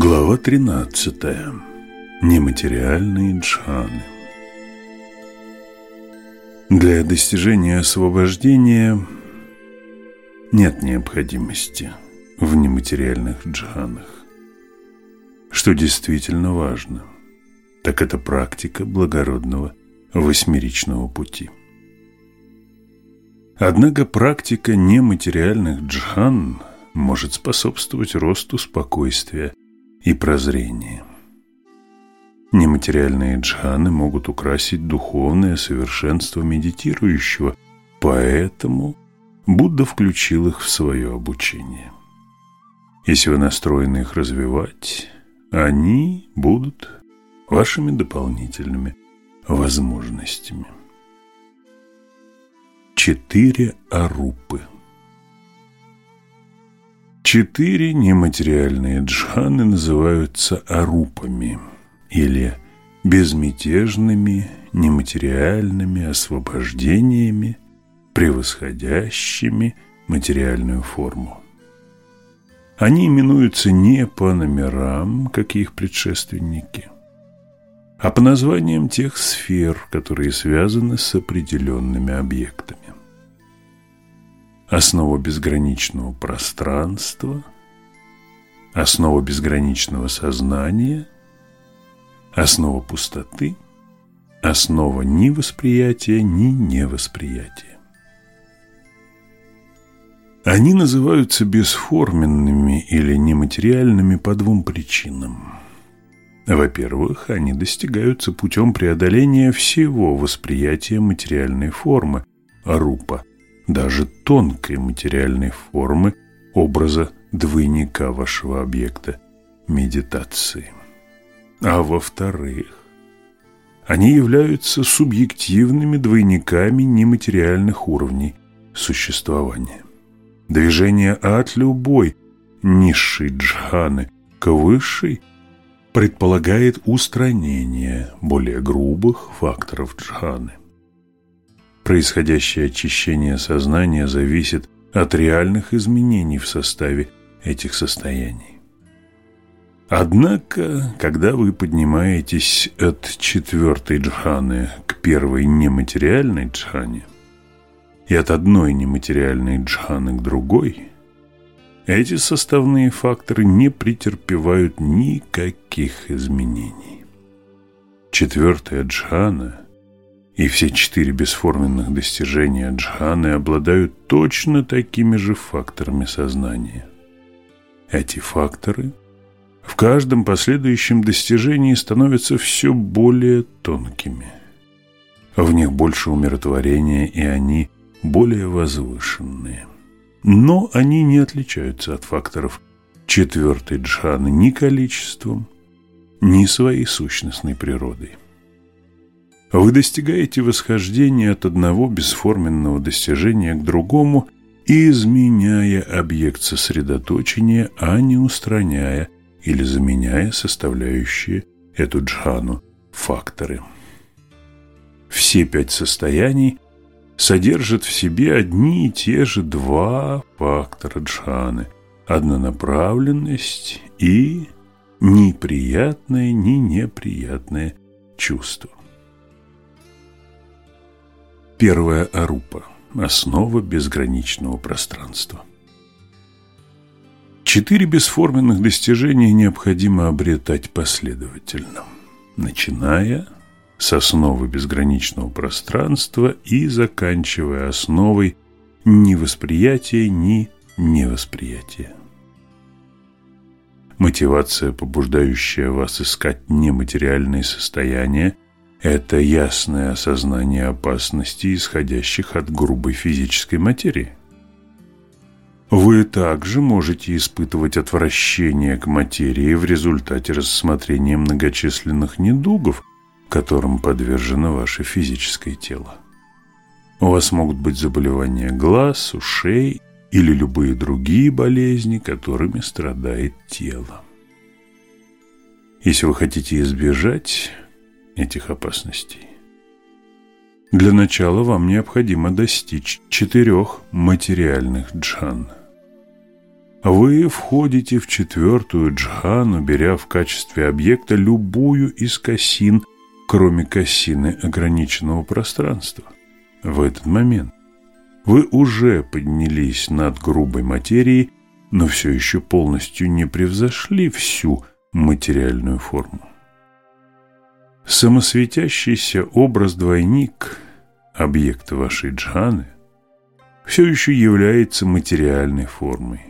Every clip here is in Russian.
Глава 13. Нематериальные джханы. Для достижения освобождения нет необходимости в нематериальных джханах. Что действительно важно, так это практика благородного восьмеричного пути. Однако практика нематериальных джхан может способствовать росту спокойствия и прозрения. Нематериальные джханы могут украсить духовное совершенство медитирующего, поэтому Будда включил их в свое обучение. Если вы настроены их развивать, они будут вашими дополнительными возможностями. Четыре арупы Четыре нематериальные джханы называются арупами или безмятежными нематериальными освобождениями, превосходящими материальную форму. Они именуются не по номерам, как их предшественники, а по названиям тех сфер, которые связаны с определенными объектами основа безграничного пространства, основа безграничного сознания, основа пустоты, основа ни восприятия, ни невосприятия. Они называются бесформенными или нематериальными по двум причинам. Во-первых, они достигаются путем преодоления всего восприятия материальной формы, рупа, даже тонкой материальной формы образа двойника вашего объекта медитации. А во-вторых, они являются субъективными двойниками нематериальных уровней существования. Движение от любой низшей джханы к высшей предполагает устранение более грубых факторов джханы происходящее очищение сознания зависит от реальных изменений в составе этих состояний. Однако, когда вы поднимаетесь от четвертой джханы к первой нематериальной джхане и от одной нематериальной джханы к другой, эти составные факторы не претерпевают никаких изменений. Четвертая джхана – и все четыре бесформенных достижения джханы обладают точно такими же факторами сознания. Эти факторы в каждом последующем достижении становятся все более тонкими. В них больше умиротворения, и они более возвышенные. Но они не отличаются от факторов четвертой джханы ни количеством, ни своей сущностной природой. Вы достигаете восхождения от одного бесформенного достижения к другому, изменяя объект сосредоточения, а не устраняя или заменяя составляющие эту джхану факторы. Все пять состояний содержат в себе одни и те же два фактора джханы – однонаправленность и ни приятное, ни неприятное чувство. Первая арупа – основа безграничного пространства. Четыре бесформенных достижения необходимо обретать последовательно, начиная с основы безграничного пространства и заканчивая основой ни восприятия, ни невосприятия. Мотивация, побуждающая вас искать нематериальные состояния – это ясное осознание опасностей, исходящих от грубой физической материи. Вы также можете испытывать отвращение к материи в результате рассмотрения многочисленных недугов, которым подвержено ваше физическое тело. У вас могут быть заболевания глаз, ушей или любые другие болезни, которыми страдает тело. Если вы хотите избежать этих опасностей. Для начала вам необходимо достичь четырех материальных джхан. вы входите в четвертую джхану, беря в качестве объекта любую из косин, кроме косины ограниченного пространства. В этот момент вы уже поднялись над грубой материей, но все еще полностью не превзошли всю материальную форму. Самосветящийся образ-двойник объекта вашей джханы все еще является материальной формой.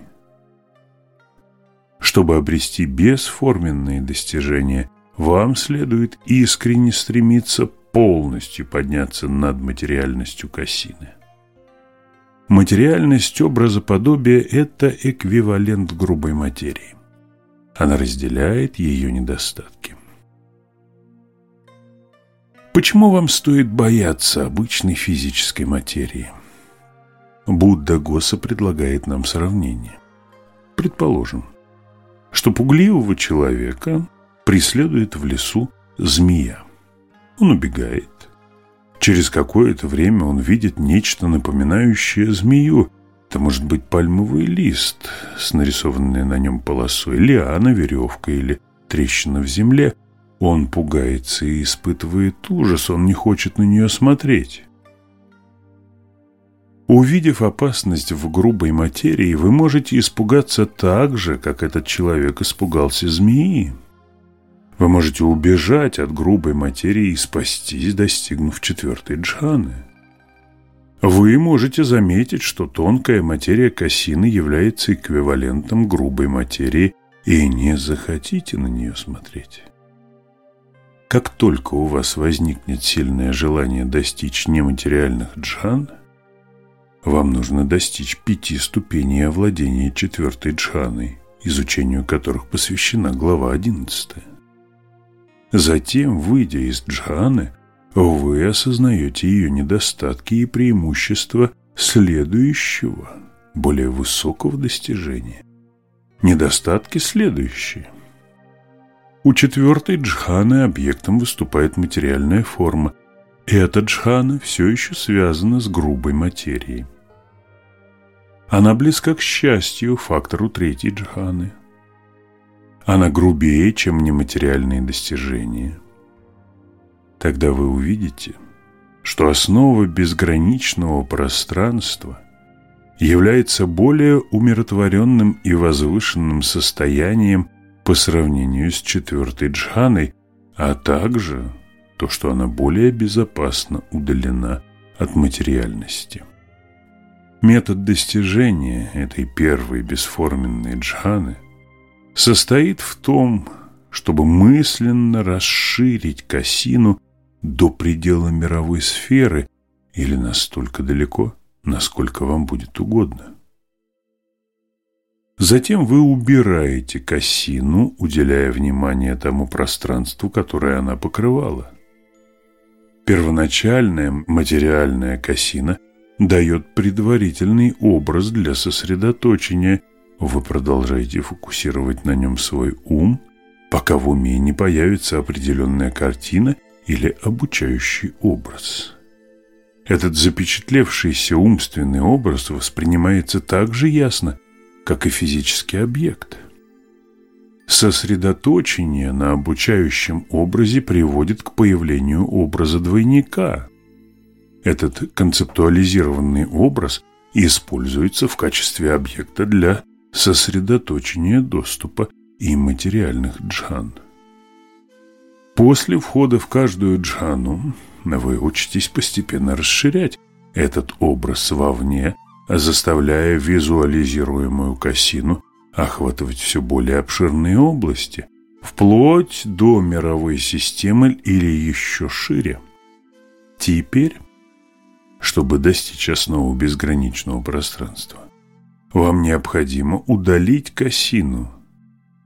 Чтобы обрести бесформенные достижения, вам следует искренне стремиться полностью подняться над материальностью косины. Материальность образоподобия – это эквивалент грубой материи. Она разделяет ее недостатки. Почему вам стоит бояться обычной физической материи? Будда Госа предлагает нам сравнение. Предположим, что пугливого человека преследует в лесу змея. Он убегает. Через какое-то время он видит нечто напоминающее змею. Это может быть пальмовый лист с нарисованной на нем полосой, лиана, веревка или трещина в земле – он пугается и испытывает ужас, он не хочет на нее смотреть. Увидев опасность в грубой материи, вы можете испугаться так же, как этот человек испугался змеи. Вы можете убежать от грубой материи и спастись, достигнув четвертой джханы. Вы можете заметить, что тонкая материя косины является эквивалентом грубой материи и не захотите на нее смотреть. Как только у вас возникнет сильное желание достичь нематериальных джхан, вам нужно достичь пяти ступеней овладения четвертой джханой, изучению которых посвящена глава 11. Затем, выйдя из джханы, вы осознаете ее недостатки и преимущества следующего, более высокого достижения. Недостатки следующие – у четвертой джханы объектом выступает материальная форма. И эта джхана все еще связана с грубой материей. Она близка к счастью, фактору третьей джханы. Она грубее, чем нематериальные достижения. Тогда вы увидите, что основа безграничного пространства является более умиротворенным и возвышенным состоянием по сравнению с четвертой джханой, а также то, что она более безопасно удалена от материальности. Метод достижения этой первой бесформенной джханы состоит в том, чтобы мысленно расширить косину до предела мировой сферы или настолько далеко, насколько вам будет угодно. Затем вы убираете косину, уделяя внимание тому пространству, которое она покрывала. Первоначальная материальная косина дает предварительный образ для сосредоточения. Вы продолжаете фокусировать на нем свой ум, пока в уме не появится определенная картина или обучающий образ. Этот запечатлевшийся умственный образ воспринимается так же ясно, как и физический объект. Сосредоточение на обучающем образе приводит к появлению образа двойника. Этот концептуализированный образ используется в качестве объекта для сосредоточения доступа и материальных джхан. После входа в каждую джхану вы учитесь постепенно расширять этот образ вовне заставляя визуализируемую косину охватывать все более обширные области, вплоть до мировой системы или еще шире. Теперь, чтобы достичь основы безграничного пространства, вам необходимо удалить косину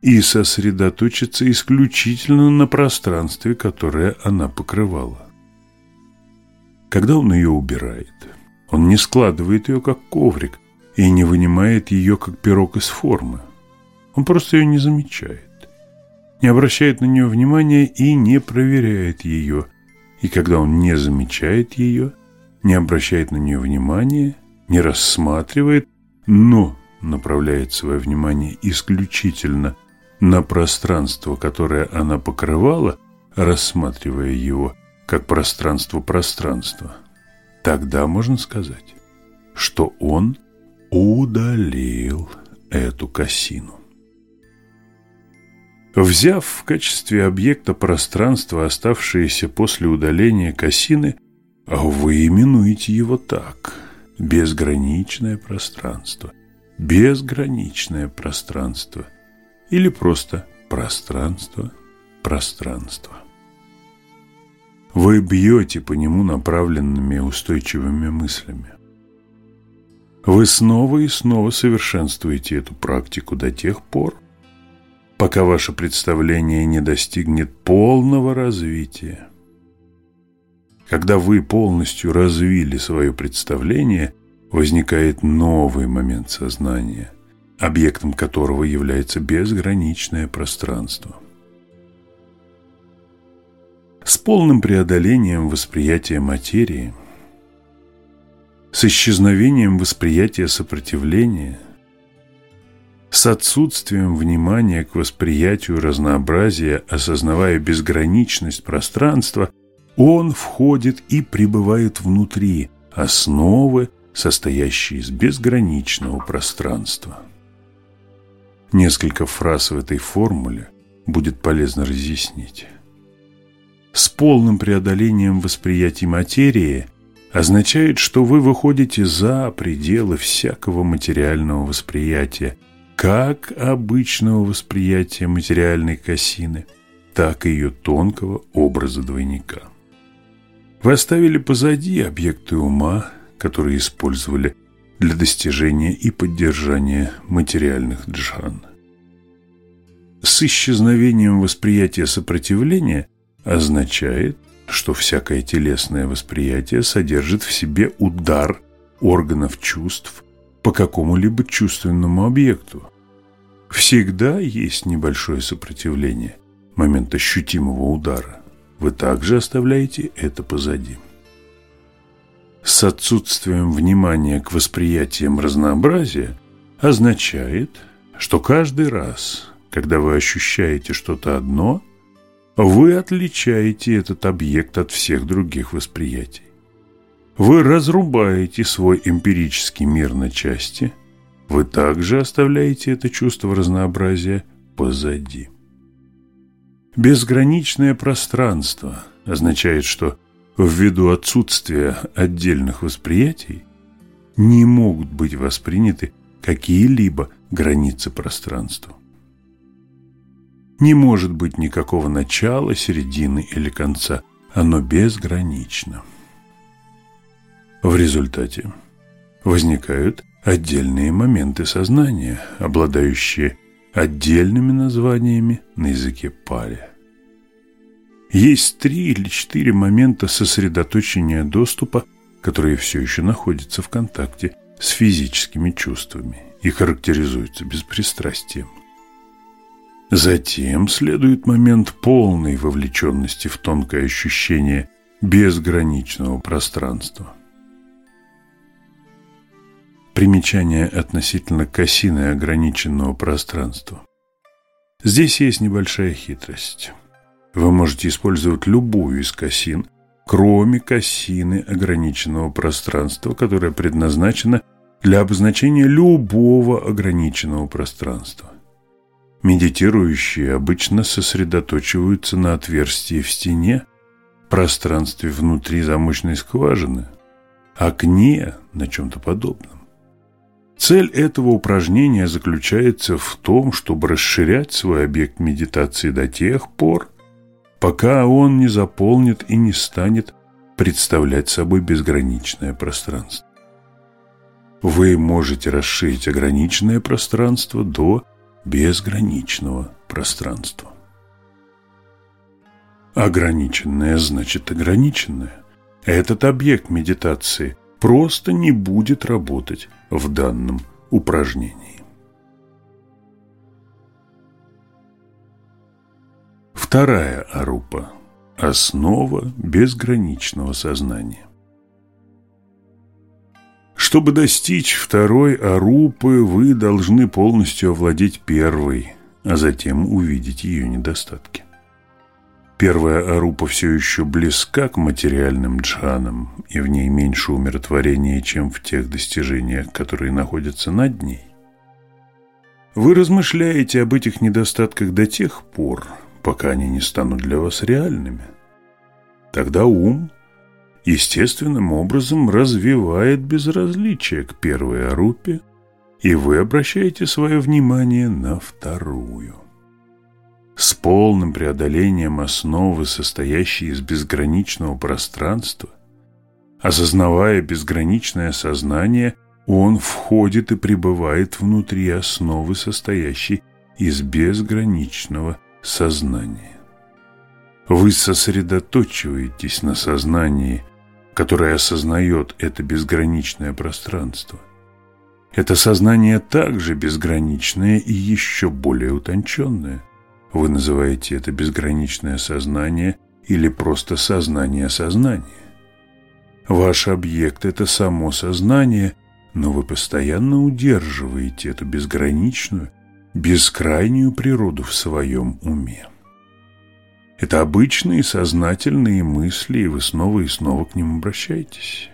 и сосредоточиться исключительно на пространстве, которое она покрывала. Когда он ее убирает – он не складывает ее, как коврик, и не вынимает ее, как пирог из формы. Он просто ее не замечает, не обращает на нее внимания и не проверяет ее. И когда он не замечает ее, не обращает на нее внимания, не рассматривает, но направляет свое внимание исключительно на пространство, которое она покрывала, рассматривая его как пространство пространства, тогда можно сказать, что он удалил эту косину. Взяв в качестве объекта пространство, оставшееся после удаления косины, вы именуете его так – безграничное пространство, безграничное пространство или просто пространство, пространство. Вы бьете по нему направленными устойчивыми мыслями. Вы снова и снова совершенствуете эту практику до тех пор, пока ваше представление не достигнет полного развития. Когда вы полностью развили свое представление, возникает новый момент сознания, объектом которого является безграничное пространство. С полным преодолением восприятия материи, с исчезновением восприятия сопротивления – с отсутствием внимания к восприятию разнообразия, осознавая безграничность пространства, он входит и пребывает внутри основы, состоящей из безграничного пространства. Несколько фраз в этой формуле будет полезно разъяснить. С полным преодолением восприятия материи означает, что вы выходите за пределы всякого материального восприятия – как обычного восприятия материальной косины, так и ее тонкого образа двойника. Вы оставили позади объекты ума, которые использовали для достижения и поддержания материальных джхан. С исчезновением восприятия сопротивления означает, что всякое телесное восприятие содержит в себе удар органов чувств по какому-либо чувственному объекту, Всегда есть небольшое сопротивление, момент ощутимого удара. Вы также оставляете это позади. С отсутствием внимания к восприятиям разнообразия означает, что каждый раз, когда вы ощущаете что-то одно, вы отличаете этот объект от всех других восприятий. Вы разрубаете свой эмпирический мир на части – вы также оставляете это чувство разнообразия позади. Безграничное пространство означает, что ввиду отсутствия отдельных восприятий не могут быть восприняты какие-либо границы пространства. Не может быть никакого начала, середины или конца. Оно безгранично. В результате возникают отдельные моменты сознания, обладающие отдельными названиями на языке пали. Есть три или четыре момента сосредоточения доступа, которые все еще находятся в контакте с физическими чувствами и характеризуются беспристрастием. Затем следует момент полной вовлеченности в тонкое ощущение безграничного пространства – Примечание относительно косины ограниченного пространства. Здесь есть небольшая хитрость. Вы можете использовать любую из косин, кроме косины ограниченного пространства, которая предназначена для обозначения любого ограниченного пространства. Медитирующие обычно сосредоточиваются на отверстии в стене, пространстве внутри замочной скважины, окне на чем-то подобном. Цель этого упражнения заключается в том, чтобы расширять свой объект медитации до тех пор, пока он не заполнит и не станет представлять собой безграничное пространство. Вы можете расширить ограниченное пространство до безграничного пространства. Ограниченное значит ограниченное. Этот объект медитации просто не будет работать в данном упражнении. Вторая арупа – основа безграничного сознания. Чтобы достичь второй арупы, вы должны полностью овладеть первой, а затем увидеть ее недостатки. Первая арупа все еще близка к материальным джханам, и в ней меньше умиротворения, чем в тех достижениях, которые находятся над ней. Вы размышляете об этих недостатках до тех пор, пока они не станут для вас реальными. Тогда ум естественным образом развивает безразличие к первой арупе, и вы обращаете свое внимание на вторую. С полным преодолением основы, состоящей из безграничного пространства, осознавая безграничное сознание, он входит и пребывает внутри основы, состоящей из безграничного сознания. Вы сосредоточиваетесь на сознании, которое осознает это безграничное пространство. Это сознание также безграничное и еще более утонченное. Вы называете это безграничное сознание или просто сознание сознания. Ваш объект – это само сознание, но вы постоянно удерживаете эту безграничную, бескрайнюю природу в своем уме. Это обычные сознательные мысли, и вы снова и снова к ним обращаетесь.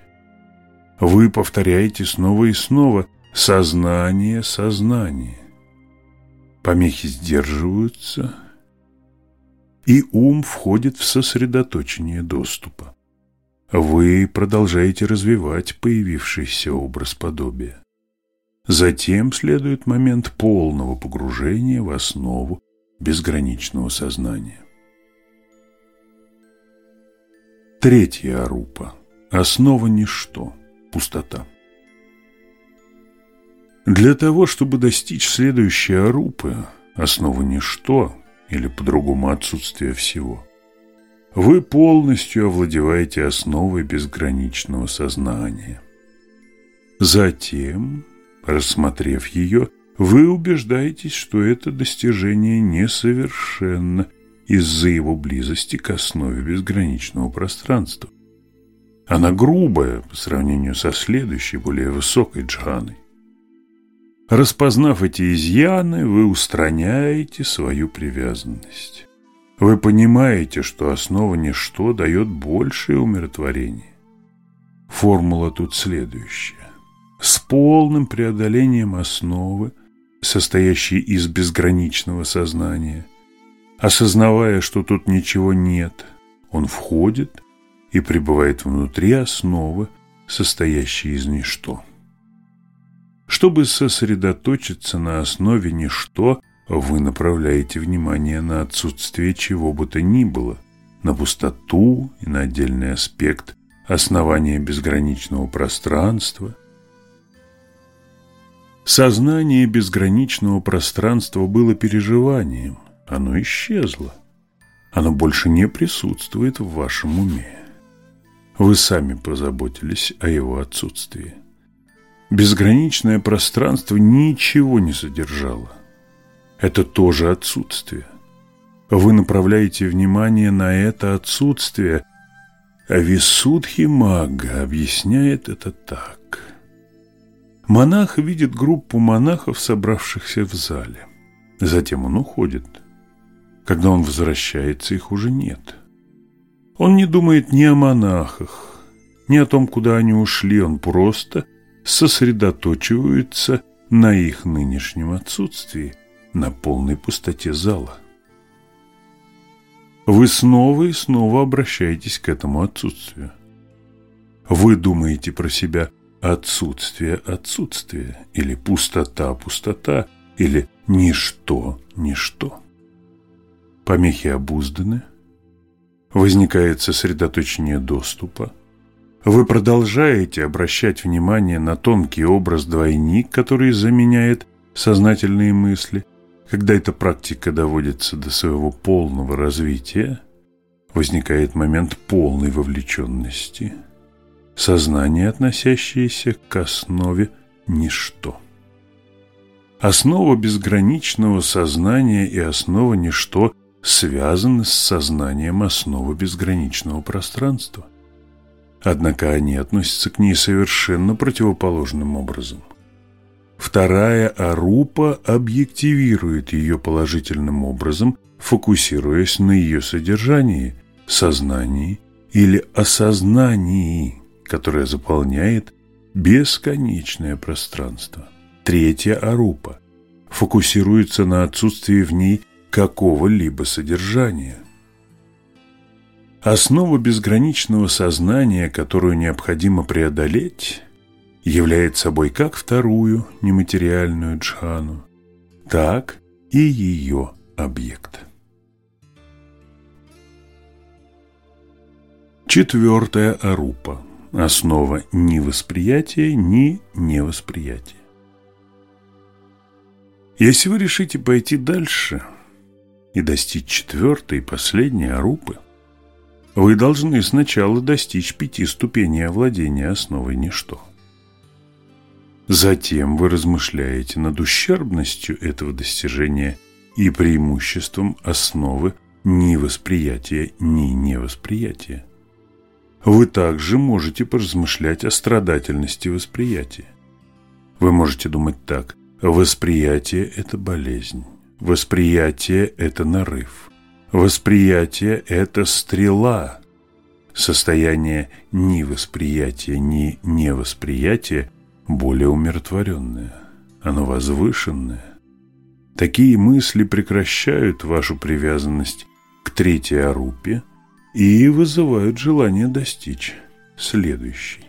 Вы повторяете снова и снова «сознание, сознание». Помехи сдерживаются, и ум входит в сосредоточение доступа. Вы продолжаете развивать появившийся образ подобия. Затем следует момент полного погружения в основу безграничного сознания. Третья арупа. Основа ничто. Пустота. Для того, чтобы достичь следующей арупы, основа ничто, или по-другому отсутствие всего, вы полностью овладеваете основой безграничного сознания. Затем, рассмотрев ее, вы убеждаетесь, что это достижение несовершенно из-за его близости к основе безграничного пространства. Она грубая по сравнению со следующей, более высокой джханой. Распознав эти изъяны, вы устраняете свою привязанность. Вы понимаете, что основа ничто дает большее умиротворение. Формула тут следующая. С полным преодолением основы, состоящей из безграничного сознания – Осознавая, что тут ничего нет, он входит и пребывает внутри основы, состоящей из ничто. Чтобы сосредоточиться на основе ничто, вы направляете внимание на отсутствие чего бы то ни было, на пустоту и на отдельный аспект основания безграничного пространства. Сознание безграничного пространства было переживанием, оно исчезло. Оно больше не присутствует в вашем уме. Вы сами позаботились о его отсутствии. Безграничное пространство ничего не содержало. Это тоже отсутствие. Вы направляете внимание на это отсутствие, а Висудхи Мага объясняет это так. Монах видит группу монахов, собравшихся в зале. Затем он уходит – когда он возвращается, их уже нет. Он не думает ни о монахах, ни о том, куда они ушли, он просто сосредоточивается на их нынешнем отсутствии, на полной пустоте зала. Вы снова и снова обращаетесь к этому отсутствию. Вы думаете про себя отсутствие отсутствие, или пустота пустота, или ничто ничто помехи обузданы, возникает сосредоточение доступа, вы продолжаете обращать внимание на тонкий образ-двойник, который заменяет сознательные мысли. Когда эта практика доводится до своего полного развития, возникает момент полной вовлеченности, сознание, относящееся к основе ничто. Основа безграничного сознания и основа ничто связаны с сознанием основы безграничного пространства. Однако они относятся к ней совершенно противоположным образом. Вторая арупа объективирует ее положительным образом, фокусируясь на ее содержании, сознании или осознании, которое заполняет бесконечное пространство. Третья арупа фокусируется на отсутствии в ней какого-либо содержания. Основа безграничного сознания, которую необходимо преодолеть, является собой как вторую нематериальную джхану, так и ее объект. Четвертая арупа – основа ни восприятия, ни невосприятия. Если вы решите пойти дальше и достичь четвертой и последней арупы, вы должны сначала достичь пяти ступеней овладения основой ничто. Затем вы размышляете над ущербностью этого достижения и преимуществом основы ни восприятия, ни невосприятия. Вы также можете поразмышлять о страдательности восприятия. Вы можете думать так – Восприятие – это болезнь. Восприятие – это нарыв. Восприятие – это стрела. Состояние ни восприятия, ни невосприятия более умиротворенное. Оно возвышенное. Такие мысли прекращают вашу привязанность к третьей арупе и вызывают желание достичь следующей.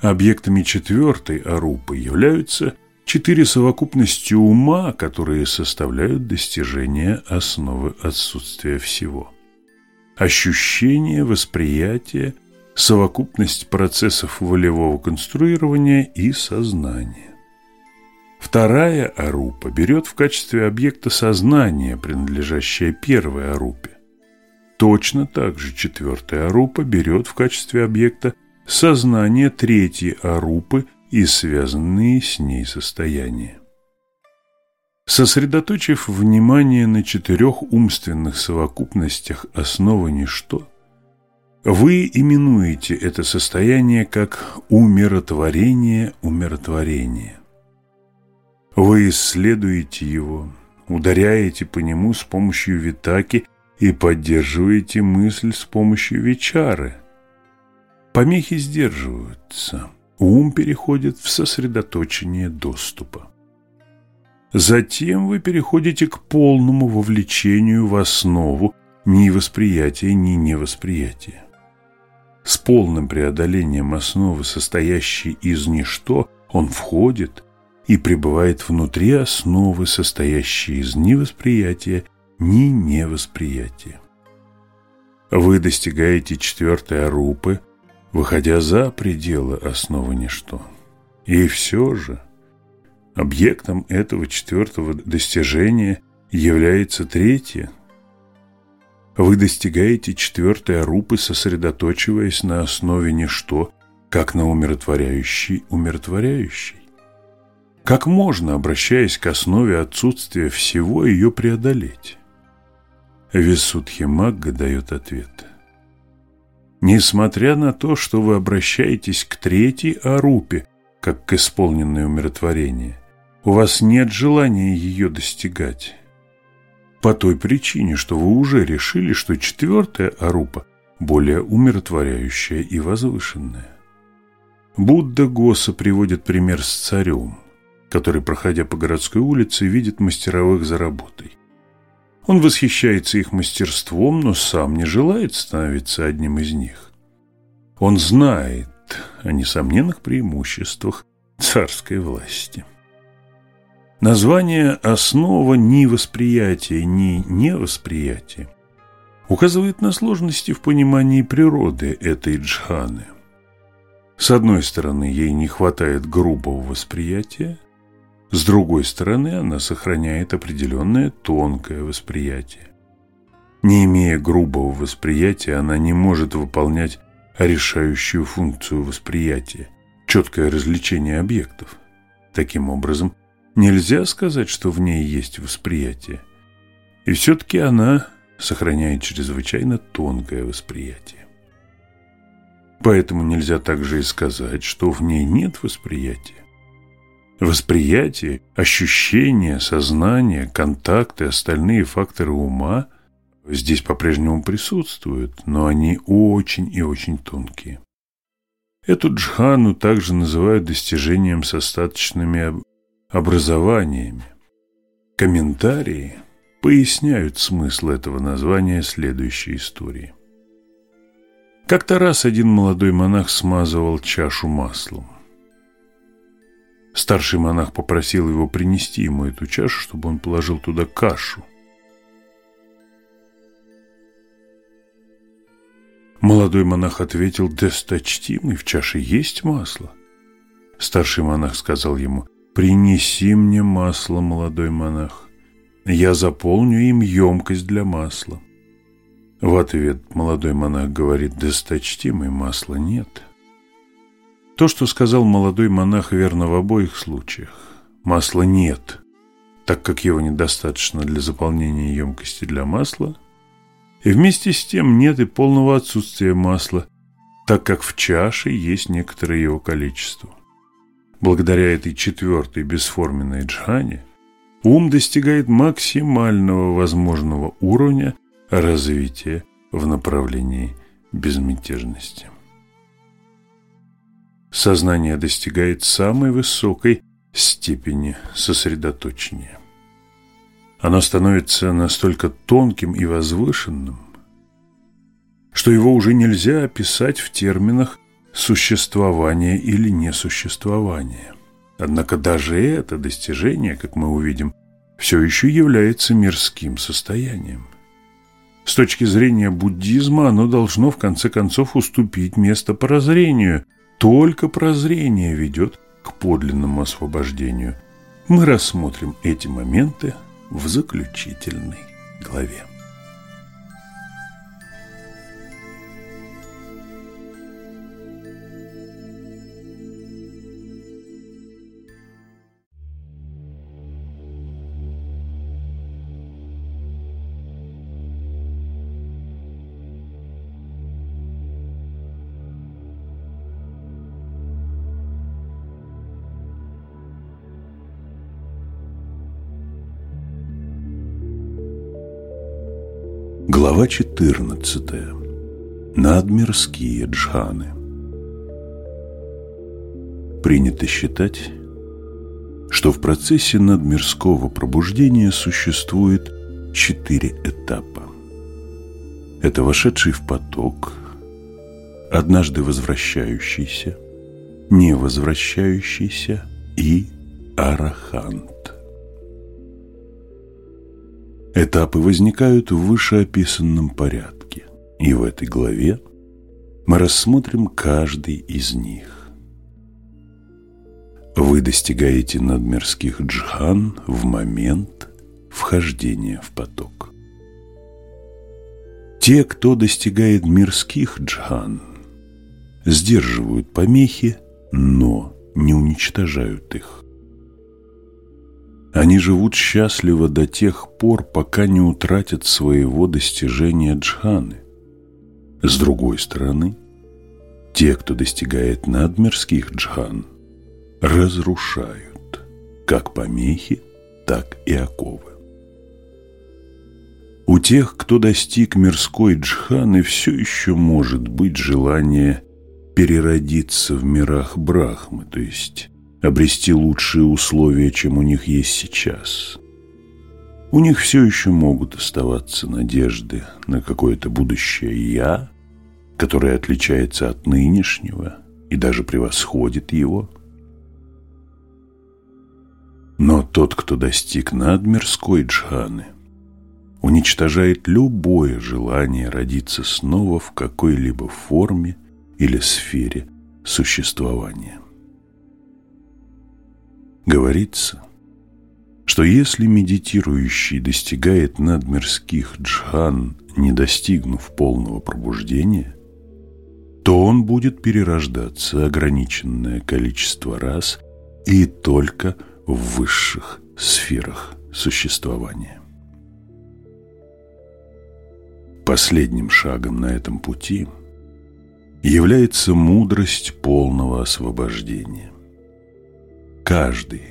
Объектами четвертой арупы являются четыре совокупности ума, которые составляют достижение основы отсутствия всего. Ощущение, восприятие, совокупность процессов волевого конструирования и сознания. Вторая арупа берет в качестве объекта сознание, принадлежащее первой арупе. Точно так же четвертая арупа берет в качестве объекта сознание третьей арупы и связанные с ней состояния. Сосредоточив внимание на четырех умственных совокупностях основы ничто, вы именуете это состояние как умиротворение умиротворения. Вы исследуете его, ударяете по нему с помощью витаки и поддерживаете мысль с помощью вечары. Помехи сдерживаются – ум переходит в сосредоточение доступа. Затем вы переходите к полному вовлечению в основу ни восприятия, ни невосприятия. С полным преодолением основы, состоящей из ничто, он входит и пребывает внутри основы, состоящей из ни восприятия, ни невосприятия. Вы достигаете четвертой арупы – выходя за пределы основы ничто. И все же объектом этого четвертого достижения является третье. Вы достигаете четвертой арупы, сосредоточиваясь на основе ничто, как на умиротворяющий умиротворяющий. Как можно, обращаясь к основе отсутствия всего, ее преодолеть? Висудхи Магга дает ответ – Несмотря на то, что вы обращаетесь к третьей арупе, как к исполненной умиротворение, у вас нет желания ее достигать. По той причине, что вы уже решили, что четвертая арупа более умиротворяющая и возвышенная. Будда Госа приводит пример с царем, который, проходя по городской улице, видит мастеровых за работой. Он восхищается их мастерством, но сам не желает становиться одним из них. Он знает о несомненных преимуществах царской власти. Название «основа» ни восприятия, ни невосприятия указывает на сложности в понимании природы этой джханы. С одной стороны, ей не хватает грубого восприятия, с другой стороны, она сохраняет определенное тонкое восприятие. Не имея грубого восприятия, она не может выполнять решающую функцию восприятия – четкое развлечение объектов. Таким образом, нельзя сказать, что в ней есть восприятие. И все-таки она сохраняет чрезвычайно тонкое восприятие. Поэтому нельзя также и сказать, что в ней нет восприятия. Восприятие, ощущение, сознание, контакты, остальные факторы ума здесь по-прежнему присутствуют, но они очень и очень тонкие. Эту джхану также называют достижением с остаточными образованиями. Комментарии поясняют смысл этого названия следующей истории. Как-то раз один молодой монах смазывал чашу маслом. Старший монах попросил его принести ему эту чашу, чтобы он положил туда кашу. Молодой монах ответил, досточтимый, в чаше есть масло. Старший монах сказал ему, принеси мне масло, молодой монах. Я заполню им емкость для масла. В ответ молодой монах говорит, досточтимый, масла нет. То, что сказал молодой монах, верно в обоих случаях. Масла нет, так как его недостаточно для заполнения емкости для масла – и вместе с тем нет и полного отсутствия масла, так как в чаше есть некоторое его количество. Благодаря этой четвертой бесформенной джхане ум достигает максимального возможного уровня развития в направлении безмятежности. Сознание достигает самой высокой степени сосредоточения. Оно становится настолько тонким и возвышенным, что его уже нельзя описать в терминах существования или несуществования. Однако даже это достижение, как мы увидим, все еще является мирским состоянием. С точки зрения буддизма оно должно в конце концов уступить место прозрению. Только прозрение ведет к подлинному освобождению. Мы рассмотрим эти моменты в заключительной главе. Глава 14. Надмирские джханы. Принято считать, что в процессе надмирского пробуждения существует четыре этапа. Это вошедший в поток, однажды возвращающийся, не возвращающийся и арахант. Этапы возникают в вышеописанном порядке, и в этой главе мы рассмотрим каждый из них. Вы достигаете надмирских джхан в момент вхождения в поток. Те, кто достигает мирских джхан, сдерживают помехи, но не уничтожают их. Они живут счастливо до тех пор, пока не утратят своего достижения джханы. С другой стороны, те, кто достигает надмирских джхан, разрушают как помехи, так и оковы. У тех, кто достиг мирской джханы, все еще может быть желание переродиться в мирах Брахмы, то есть обрести лучшие условия, чем у них есть сейчас. У них все еще могут оставаться надежды на какое-то будущее «я», которое отличается от нынешнего и даже превосходит его. Но тот, кто достиг надмирской джханы, уничтожает любое желание родиться снова в какой-либо форме или сфере существования. Говорится, что если медитирующий достигает надмирских джхан, не достигнув полного пробуждения, то он будет перерождаться ограниченное количество раз и только в высших сферах существования. Последним шагом на этом пути является мудрость полного освобождения. Каждый,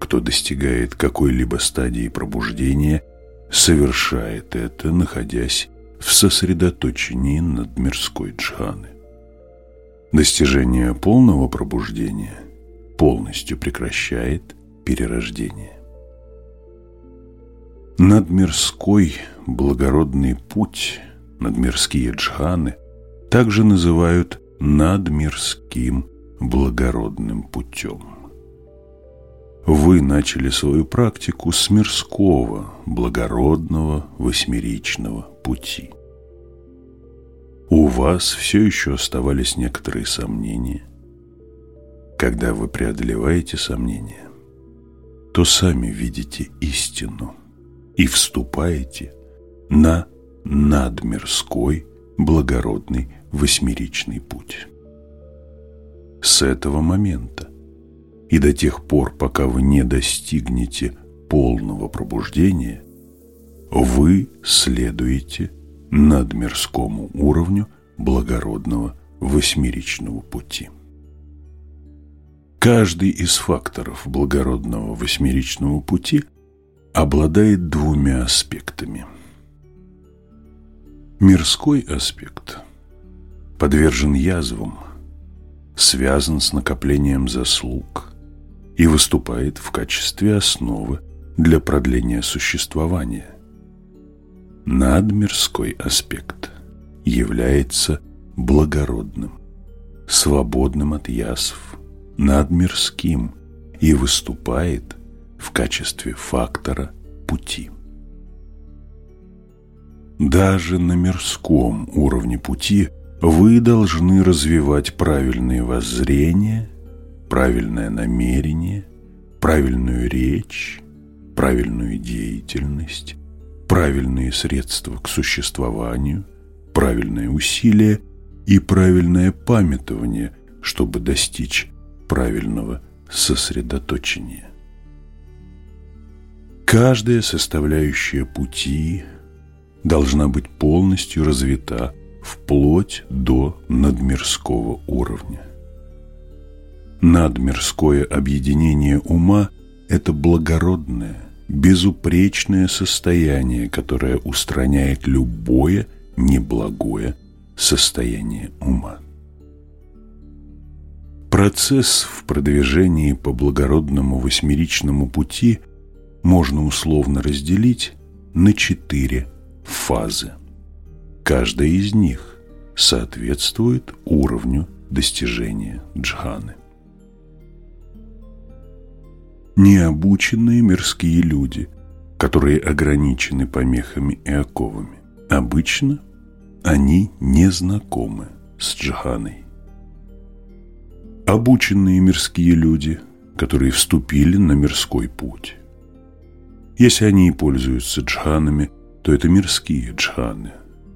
кто достигает какой-либо стадии пробуждения, совершает это, находясь в сосредоточении над мирской джханы. Достижение полного пробуждения полностью прекращает перерождение. Надмирской благородный путь, надмирские джханы, также называют надмирским благородным путем. Вы начали свою практику с мирского, благородного, восьмеричного пути. У вас все еще оставались некоторые сомнения. Когда вы преодолеваете сомнения, то сами видите истину и вступаете на надмирской, благородный, восьмеричный путь. С этого момента и до тех пор, пока вы не достигнете полного пробуждения, вы следуете надмирскому уровню благородного восьмеричного пути. Каждый из факторов благородного восьмеричного пути обладает двумя аспектами. Мирской аспект подвержен язвам, связан с накоплением заслуг и выступает в качестве основы для продления существования. Надмирской аспект является благородным, свободным от язв, надмирским и выступает в качестве фактора пути. Даже на мирском уровне пути вы должны развивать правильные воззрения, правильное намерение, правильную речь, правильную деятельность, правильные средства к существованию, правильное усилие и правильное памятование, чтобы достичь правильного сосредоточения. Каждая составляющая пути должна быть полностью развита вплоть до надмирского уровня. Надмирское объединение ума – это благородное, безупречное состояние, которое устраняет любое неблагое состояние ума. Процесс в продвижении по благородному восьмеричному пути можно условно разделить на четыре фазы. Каждая из них соответствует уровню достижения джханы. Необученные мирские люди, которые ограничены помехами и оковами, обычно они не знакомы с джханой обученные мирские люди, которые вступили на мирской путь. Если они и пользуются джханами, то это мирские джханы,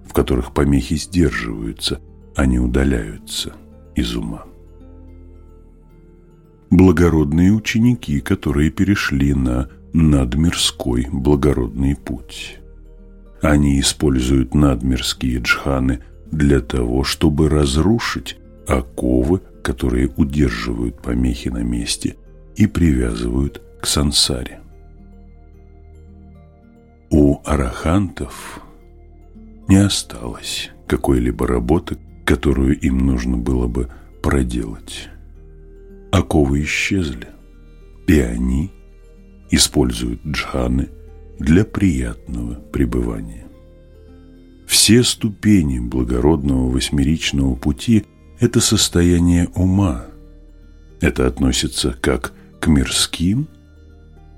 в которых помехи сдерживаются, а не удаляются из ума. Благородные ученики, которые перешли на надмирской благородный путь. Они используют надмирские джханы для того, чтобы разрушить оковы которые удерживают помехи на месте и привязывают к сансаре. У арахантов не осталось какой-либо работы, которую им нужно было бы проделать. Оковы исчезли, и они используют джханы для приятного пребывания. Все ступени благородного восьмеричного пути – это состояние ума. Это относится как к мирским,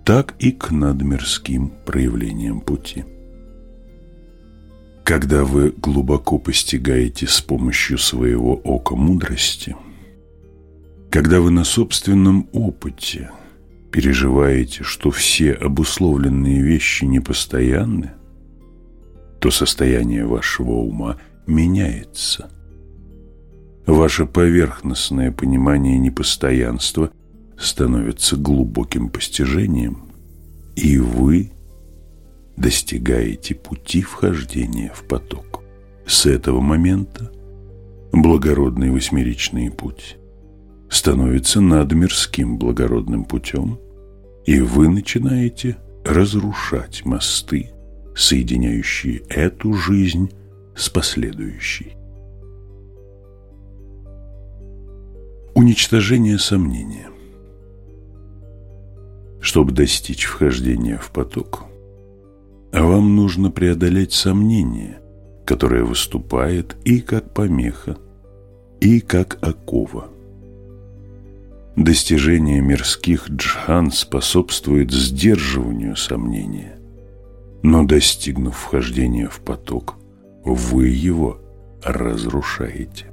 так и к надмирским проявлениям пути. Когда вы глубоко постигаете с помощью своего ока мудрости, когда вы на собственном опыте переживаете, что все обусловленные вещи непостоянны, то состояние вашего ума меняется – Ваше поверхностное понимание непостоянства становится глубоким постижением, и вы достигаете пути вхождения в поток. С этого момента благородный восьмеричный путь становится надмирским благородным путем, и вы начинаете разрушать мосты, соединяющие эту жизнь с последующей. Уничтожение сомнения. Чтобы достичь вхождения в поток, вам нужно преодолеть сомнение, которое выступает и как помеха, и как окова. Достижение мирских джхан способствует сдерживанию сомнения, но достигнув вхождения в поток, вы его разрушаете.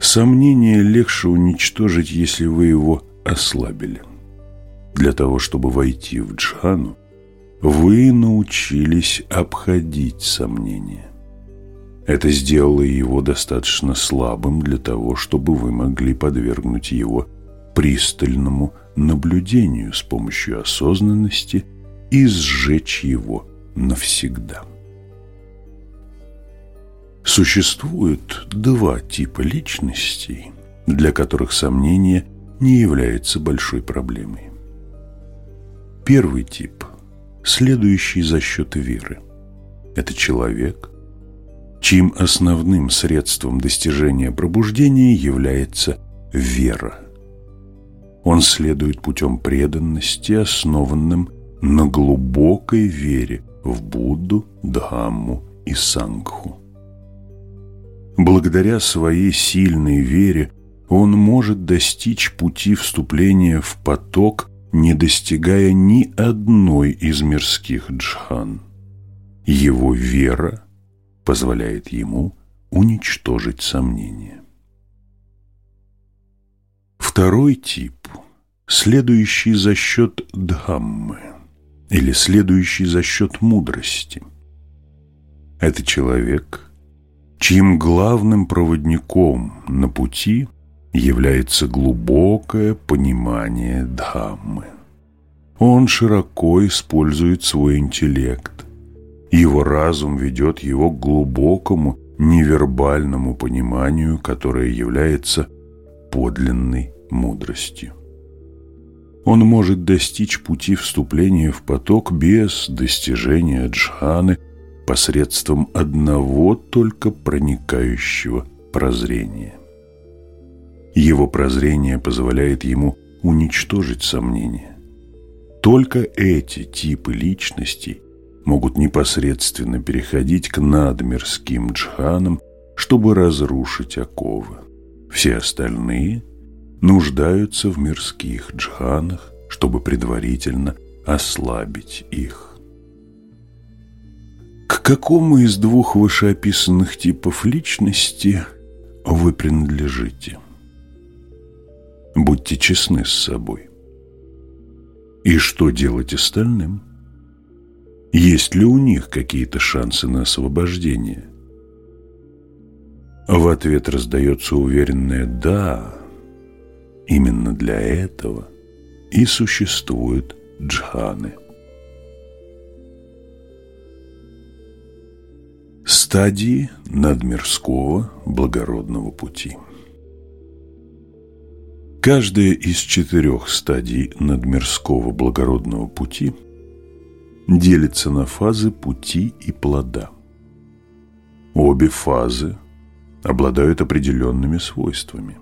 Сомнение легче уничтожить, если вы его ослабили. Для того, чтобы войти в джхану, вы научились обходить сомнения. Это сделало его достаточно слабым для того, чтобы вы могли подвергнуть его пристальному наблюдению с помощью осознанности и сжечь его навсегда. Существует два типа личностей, для которых сомнение не является большой проблемой. Первый тип, следующий за счет веры, это человек, чьим основным средством достижения пробуждения является вера. Он следует путем преданности, основанным на глубокой вере в Будду, Дхамму и Сангху. Благодаря своей сильной вере он может достичь пути вступления в поток, не достигая ни одной из мирских джхан. Его вера позволяет ему уничтожить сомнения. Второй тип, следующий за счет дхаммы или следующий за счет мудрости. Это человек – чьим главным проводником на пути является глубокое понимание Дхаммы. Он широко использует свой интеллект. Его разум ведет его к глубокому невербальному пониманию, которое является подлинной мудростью. Он может достичь пути вступления в поток без достижения джханы – посредством одного только проникающего прозрения. Его прозрение позволяет ему уничтожить сомнения. Только эти типы личностей могут непосредственно переходить к надмирским джханам, чтобы разрушить оковы. Все остальные нуждаются в мирских джханах, чтобы предварительно ослабить их. К какому из двух вышеописанных типов личности вы принадлежите? Будьте честны с собой. И что делать остальным? Есть ли у них какие-то шансы на освобождение? В ответ раздается уверенное «да». Именно для этого и существуют джханы. Стадии надмирского благородного пути Каждая из четырех стадий надмирского благородного пути делится на фазы пути и плода. Обе фазы обладают определенными свойствами.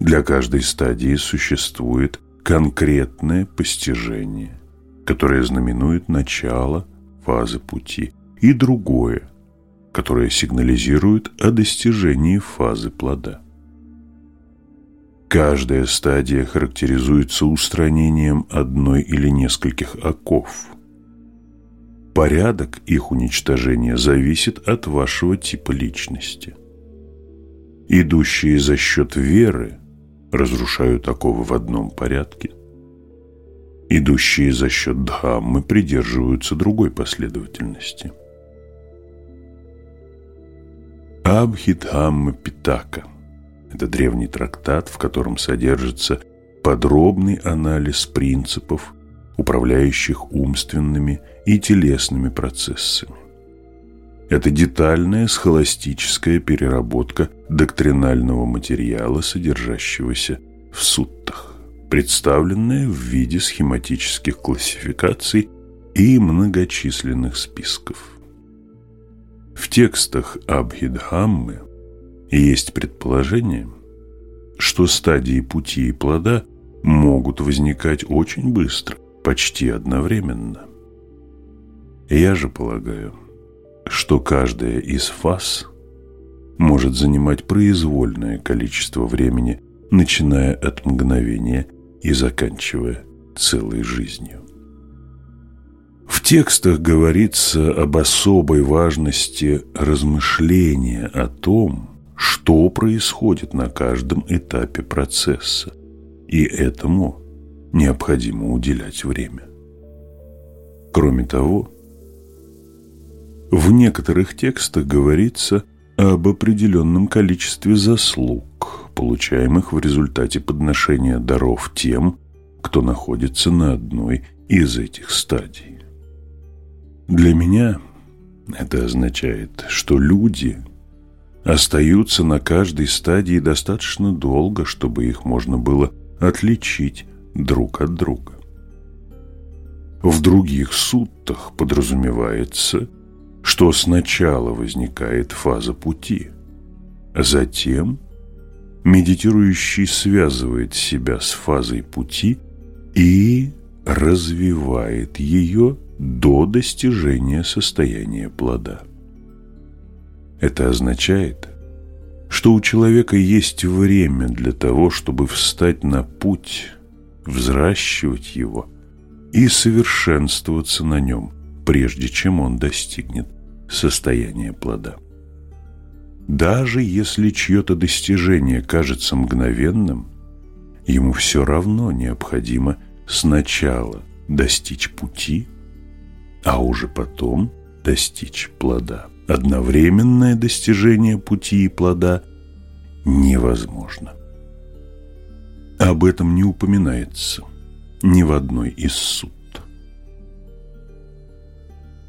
Для каждой стадии существует конкретное постижение, которое знаменует начало фазы пути – и другое, которое сигнализирует о достижении фазы плода. Каждая стадия характеризуется устранением одной или нескольких оков. Порядок их уничтожения зависит от вашего типа личности. Идущие за счет веры разрушают оковы в одном порядке. Идущие за счет дхаммы придерживаются другой последовательности – Абхидхамма Питака. Это древний трактат, в котором содержится подробный анализ принципов, управляющих умственными и телесными процессами. – это детальная схоластическая переработка доктринального материала, содержащегося в суттах, представленная в виде схематических классификаций и многочисленных списков. В текстах Абхидхаммы есть предположение, что стадии пути и плода могут возникать очень быстро, почти одновременно. Я же полагаю, что каждая из фаз может занимать произвольное количество времени, начиная от мгновения и заканчивая целой жизнью. В текстах говорится об особой важности размышления о том, что происходит на каждом этапе процесса, и этому необходимо уделять время. Кроме того, в некоторых текстах говорится об определенном количестве заслуг, получаемых в результате подношения даров тем, кто находится на одной из этих стадий. Для меня это означает, что люди остаются на каждой стадии достаточно долго, чтобы их можно было отличить друг от друга. В других суттах подразумевается, что сначала возникает фаза пути, а затем медитирующий связывает себя с фазой пути и развивает ее до достижения состояния плода. Это означает, что у человека есть время для того, чтобы встать на путь, взращивать его и совершенствоваться на нем, прежде чем он достигнет состояния плода. Даже если чье-то достижение кажется мгновенным, ему все равно необходимо сначала достичь пути, а уже потом достичь плода. Одновременное достижение пути и плода невозможно. Об этом не упоминается ни в одной из суд.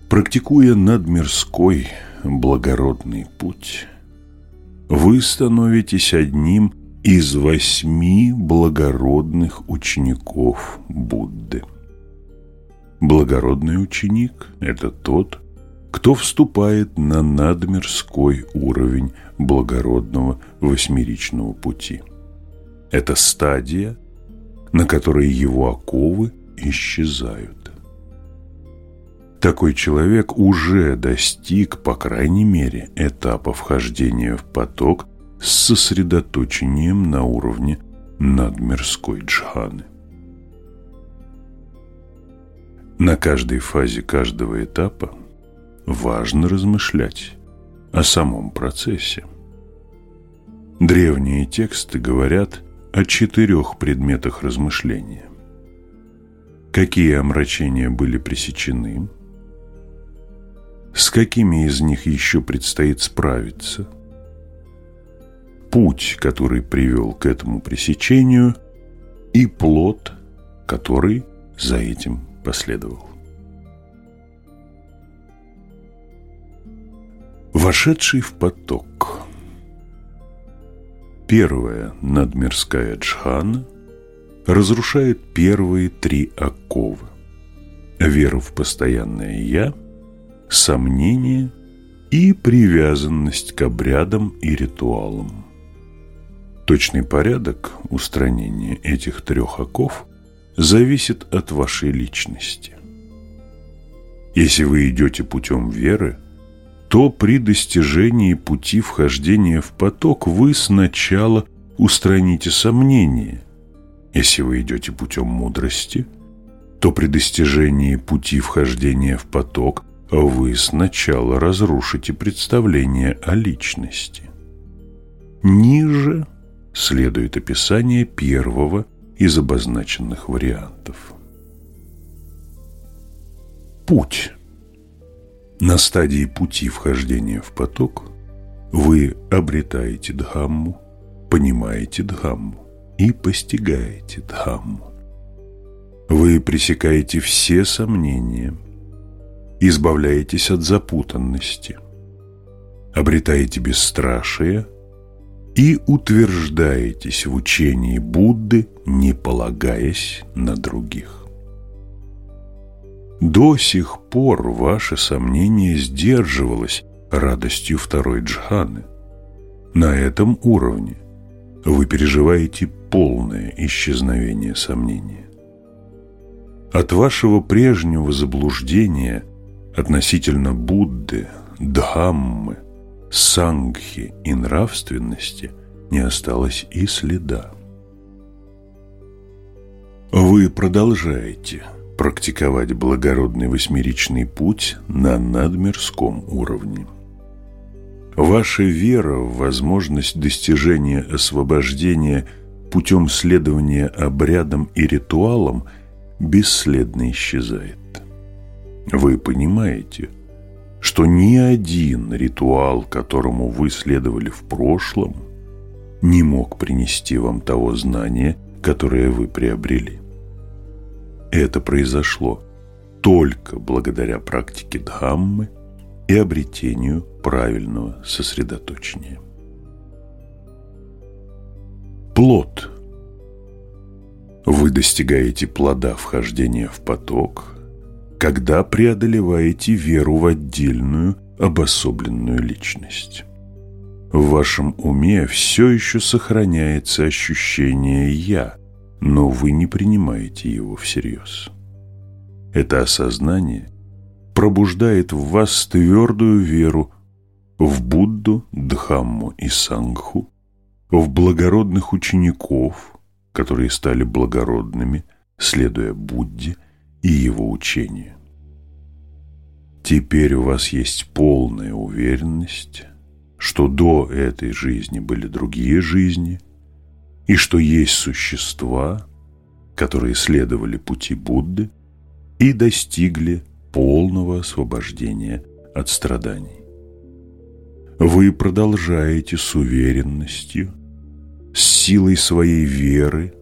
Практикуя надмирской благородный путь, вы становитесь одним из восьми благородных учеников Будды. Благородный ученик – это тот, кто вступает на надмирской уровень благородного восьмеричного пути. Это стадия, на которой его оковы исчезают. Такой человек уже достиг, по крайней мере, этапа вхождения в поток с сосредоточением на уровне надмирской джханы. На каждой фазе каждого этапа важно размышлять о самом процессе. Древние тексты говорят о четырех предметах размышления. Какие омрачения были пресечены, с какими из них еще предстоит справиться, путь, который привел к этому пресечению, и плод, который за этим последовал. Вошедший в поток. Первая надмирская джхана разрушает первые три оковы. Веру в постоянное «я», сомнение и привязанность к обрядам и ритуалам. Точный порядок устранения этих трех оков зависит от вашей личности. Если вы идете путем веры, то при достижении пути вхождения в поток вы сначала устраните сомнения. Если вы идете путем мудрости, то при достижении пути вхождения в поток вы сначала разрушите представление о личности. Ниже следует описание первого из обозначенных вариантов. Путь. На стадии пути вхождения в поток вы обретаете Дхамму, понимаете Дхамму и постигаете Дхамму. Вы пресекаете все сомнения, избавляетесь от запутанности, обретаете бесстрашие и утверждаетесь в учении Будды, не полагаясь на других. До сих пор ваше сомнение сдерживалось радостью второй джханы. На этом уровне вы переживаете полное исчезновение сомнения. От вашего прежнего заблуждения относительно Будды, Дхаммы, Сангхи и нравственности не осталось и следа. Вы продолжаете практиковать благородный восьмеричный путь на надмирском уровне. Ваша вера в возможность достижения освобождения путем следования обрядам и ритуалам бесследно исчезает. Вы понимаете, что ни один ритуал, которому вы следовали в прошлом, не мог принести вам того знания, которое вы приобрели. Это произошло только благодаря практике Дхаммы и обретению правильного сосредоточения. Плод. Вы достигаете плода вхождения в поток, когда преодолеваете веру в отдельную, обособленную личность. В вашем уме все еще сохраняется ощущение «я», но вы не принимаете его всерьез. Это осознание пробуждает в вас твердую веру в Будду, Дхамму и Сангху, в благородных учеников, которые стали благородными, следуя Будде и его учению. Теперь у вас есть полная уверенность, что до этой жизни были другие жизни, и что есть существа, которые следовали пути Будды и достигли полного освобождения от страданий. Вы продолжаете с уверенностью, с силой своей веры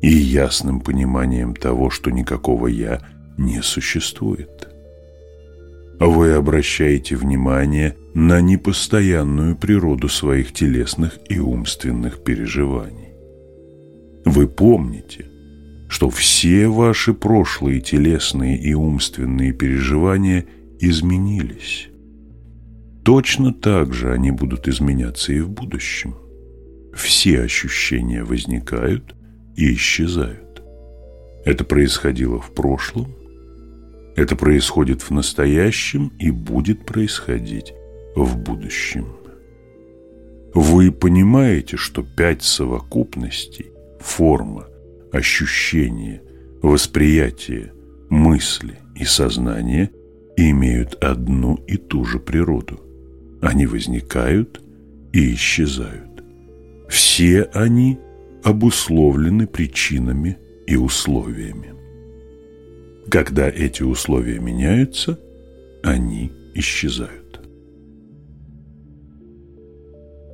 и ясным пониманием того, что никакого «я» не существует. Вы обращаете внимание на непостоянную природу своих телесных и умственных переживаний. Вы помните – что все ваши прошлые телесные и умственные переживания изменились. Точно так же они будут изменяться и в будущем. Все ощущения возникают и исчезают. Это происходило в прошлом, это происходит в настоящем и будет происходить в будущем. Вы понимаете, что пять совокупностей – форма – ощущения, восприятие, мысли и сознание имеют одну и ту же природу. Они возникают и исчезают. Все они обусловлены причинами и условиями. Когда эти условия меняются, они исчезают.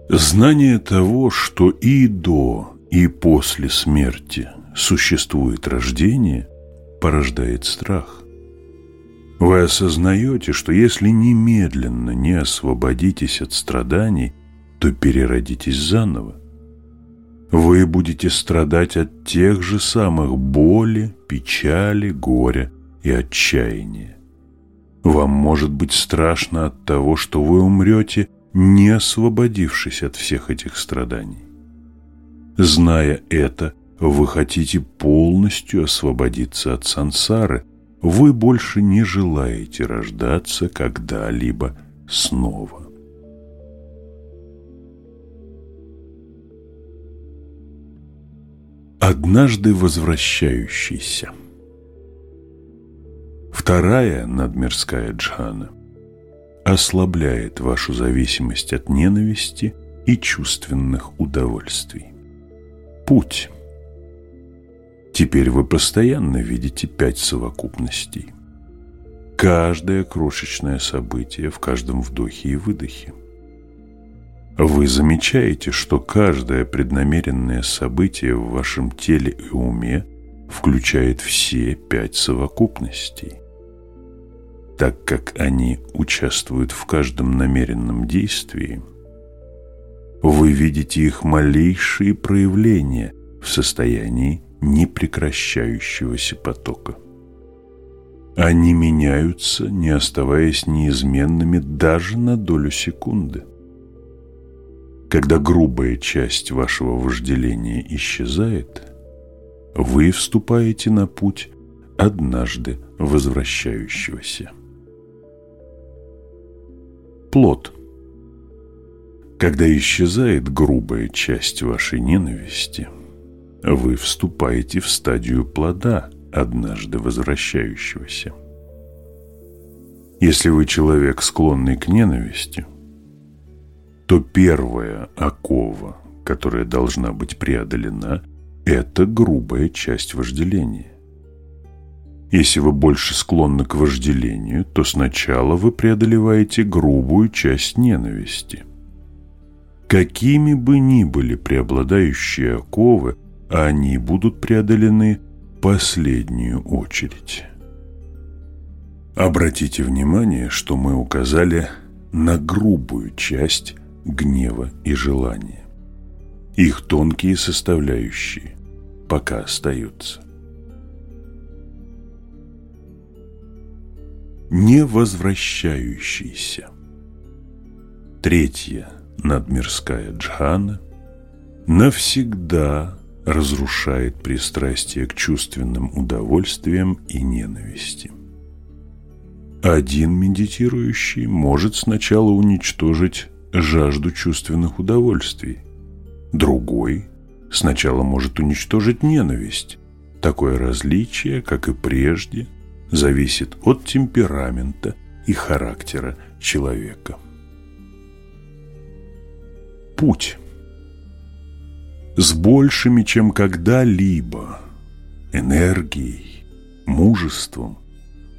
Знание того, что и до, и после смерти существует рождение, порождает страх. Вы осознаете, что если немедленно не освободитесь от страданий, то переродитесь заново. Вы будете страдать от тех же самых боли, печали, горя и отчаяния. Вам может быть страшно от того, что вы умрете, не освободившись от всех этих страданий. Зная это, вы хотите полностью освободиться от сансары. Вы больше не желаете рождаться когда-либо снова. Однажды возвращающийся. Вторая надмирская джхана ослабляет вашу зависимость от ненависти и чувственных удовольствий. Путь – Теперь вы постоянно видите пять совокупностей. Каждое крошечное событие в каждом вдохе и выдохе. Вы замечаете, что каждое преднамеренное событие в вашем теле и уме включает все пять совокупностей. так как они участвуют в каждом намеренном действии, вы видите их малейшие проявления в состоянии непрекращающегося потока. Они меняются, не оставаясь неизменными даже на долю секунды. Когда грубая часть вашего вожделения исчезает, вы вступаете на путь однажды возвращающегося. Плод. Когда исчезает грубая часть вашей ненависти, вы вступаете в стадию плода, однажды возвращающегося. Если вы человек, склонный к ненависти, то первая окова, которая должна быть преодолена, это грубая часть вожделения. Если вы больше склонны к вожделению, то сначала вы преодолеваете грубую часть ненависти. Какими бы ни были преобладающие оковы, они будут преодолены в последнюю очередь. Обратите внимание, что мы указали на грубую часть гнева и желания. Их тонкие составляющие пока остаются. Невозвращающийся. Третья надмирская джхана навсегда разрушает пристрастие к чувственным удовольствиям и ненависти. Один медитирующий может сначала уничтожить жажду чувственных удовольствий. Другой сначала может уничтожить ненависть. Такое различие, как и прежде, зависит от темперамента и характера человека. Путь с большими, чем когда-либо, энергией, мужеством,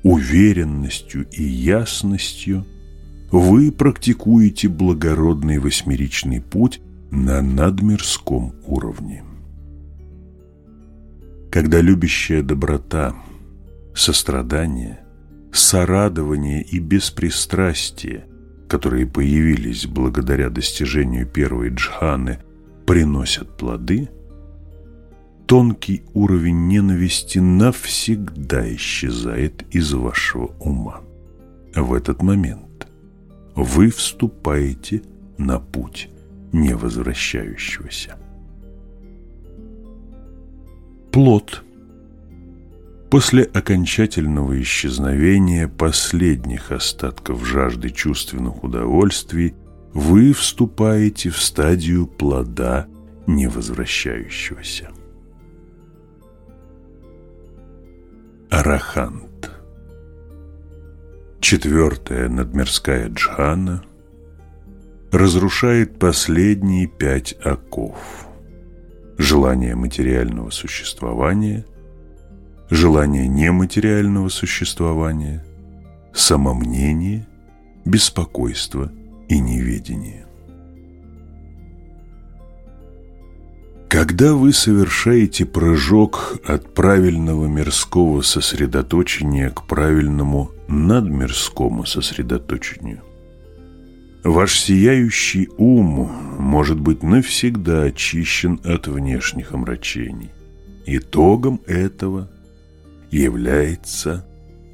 уверенностью и ясностью вы практикуете благородный восьмеричный путь на надмирском уровне. Когда любящая доброта, сострадание, сорадование и беспристрастие, которые появились благодаря достижению первой джханы, приносят плоды, тонкий уровень ненависти навсегда исчезает из вашего ума. В этот момент вы вступаете на путь невозвращающегося. Плод. После окончательного исчезновения последних остатков жажды чувственных удовольствий вы вступаете в стадию плода невозвращающегося. Арахант. Четвертая надмирская джхана разрушает последние пять оков. Желание материального существования, желание нематериального существования, самомнение, беспокойство и неведение. Когда вы совершаете прыжок от правильного мирского сосредоточения к правильному надмирскому сосредоточению, ваш сияющий ум может быть навсегда очищен от внешних омрачений. Итогом этого является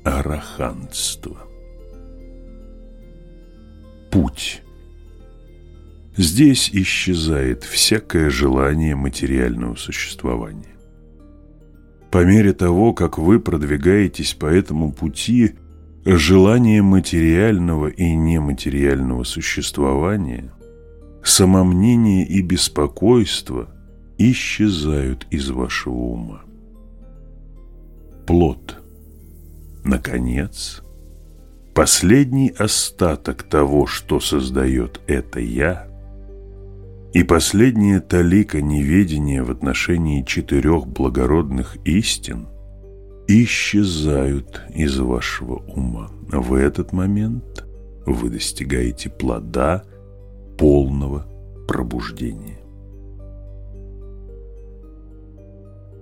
араханство. Путь Здесь исчезает всякое желание материального существования. По мере того, как вы продвигаетесь по этому пути, желание материального и нематериального существования, самомнение и беспокойство исчезают из вашего ума. Плод. Наконец, последний остаток того, что создает это «я», и последняя талика неведения в отношении четырех благородных истин исчезают из вашего ума. В этот момент вы достигаете плода полного пробуждения.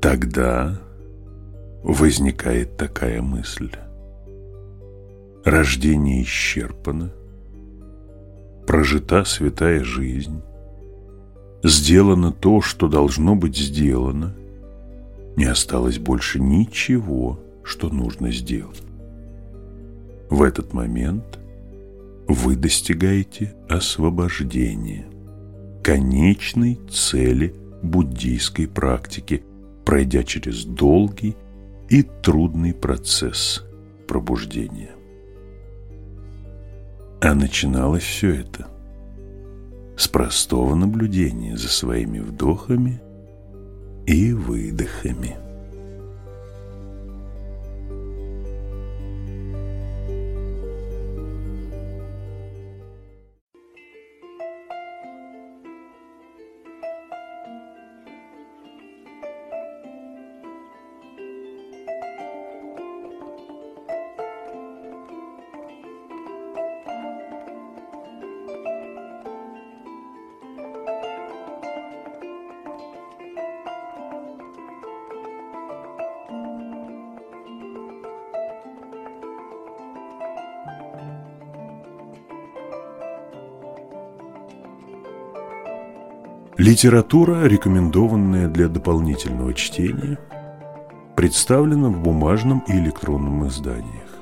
Тогда возникает такая мысль. рождение исчерпано, прожита святая жизнь, сделано то, что должно быть сделано, не осталось больше ничего, что нужно сделать. В этот момент вы достигаете освобождения, конечной цели буддийской практики, пройдя через долгий и трудный процесс пробуждения. А начиналось все это с простого наблюдения за своими вдохами и выдохами. Литература, рекомендованная для дополнительного чтения, представлена в бумажном и электронном изданиях.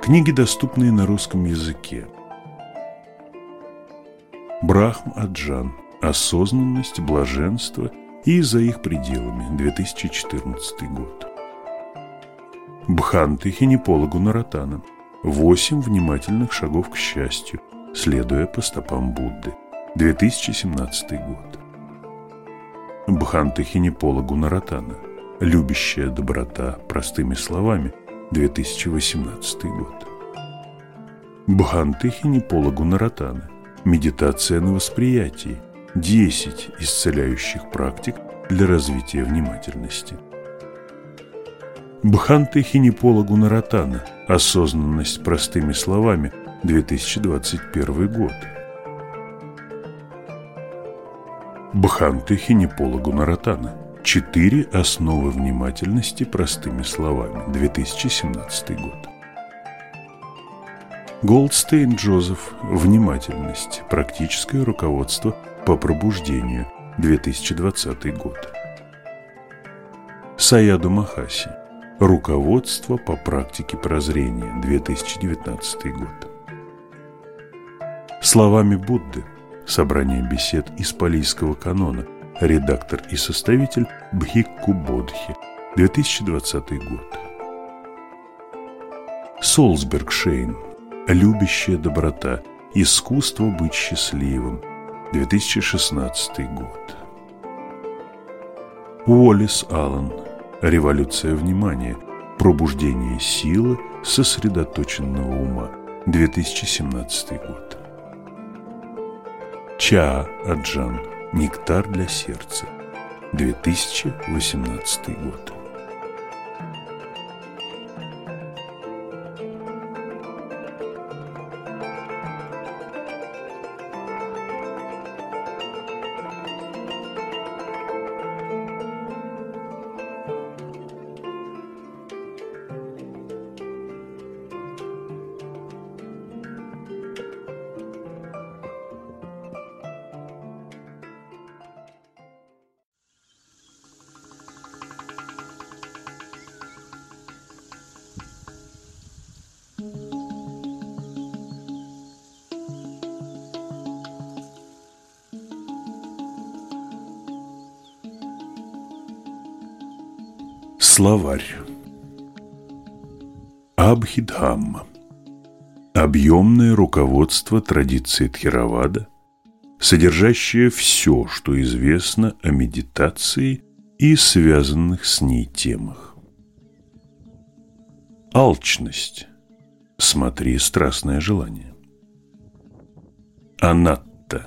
Книги, доступные на русском языке. Брахм Аджан. Осознанность, блаженство и за их пределами. 2014 год. Бханты Хинепола Наратана. Восемь внимательных шагов к счастью, следуя по стопам Будды. 2017 год. Бханты Хинепола Гунаратана. Любящая доброта простыми словами. 2018 год. Бханты Хинепола Гунаратана. Медитация на восприятии. 10 исцеляющих практик для развития внимательности. Бханты Хинепола Гунаратана. Осознанность простыми словами. 2021 год. Бханты Хинепола Гунаратана. Четыре основы внимательности простыми словами. 2017 год. Голдстейн Джозеф. Внимательность. Практическое руководство по пробуждению. 2020 год. Саяду Махаси. Руководство по практике прозрения. 2019 год. Словами Будды. Собрание бесед из палийского канона. Редактор и составитель Бхикку Бодхи. 2020 год. Солсберг Шейн. Любящая доброта. Искусство быть счастливым. 2016 год. Уоллес Аллен. Революция внимания. Пробуждение силы сосредоточенного ума. 2017 год. Ча Аджан. Нектар для сердца. 2018 год. Словарь Абхидхамма Объемное руководство традиции Тхеравада, содержащее все, что известно о медитации и связанных с ней темах. Алчность. Смотри страстное желание. Анатта.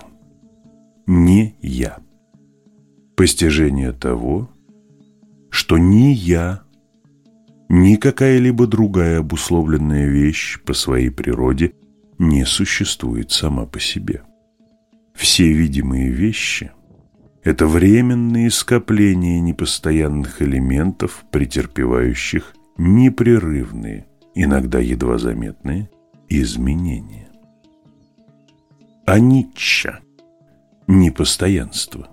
Не я. Постижение того, что ни я, ни какая-либо другая обусловленная вещь по своей природе не существует сама по себе. Все видимые вещи – это временные скопления непостоянных элементов, претерпевающих непрерывные, иногда едва заметные, изменения. Аничча – непостоянство.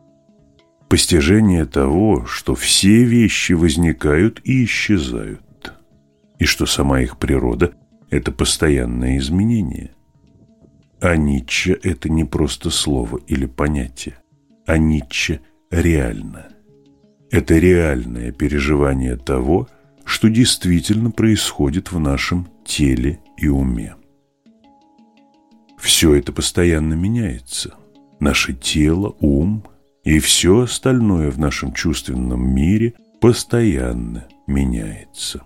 Постижение того, что все вещи возникают и исчезают, и что сама их природа – это постоянное изменение. Аничча – это не просто слово или понятие. Аничча реально. Это реальное переживание того, что действительно происходит в нашем теле и уме. Все это постоянно меняется. Наше тело, ум и все остальное в нашем чувственном мире постоянно меняется.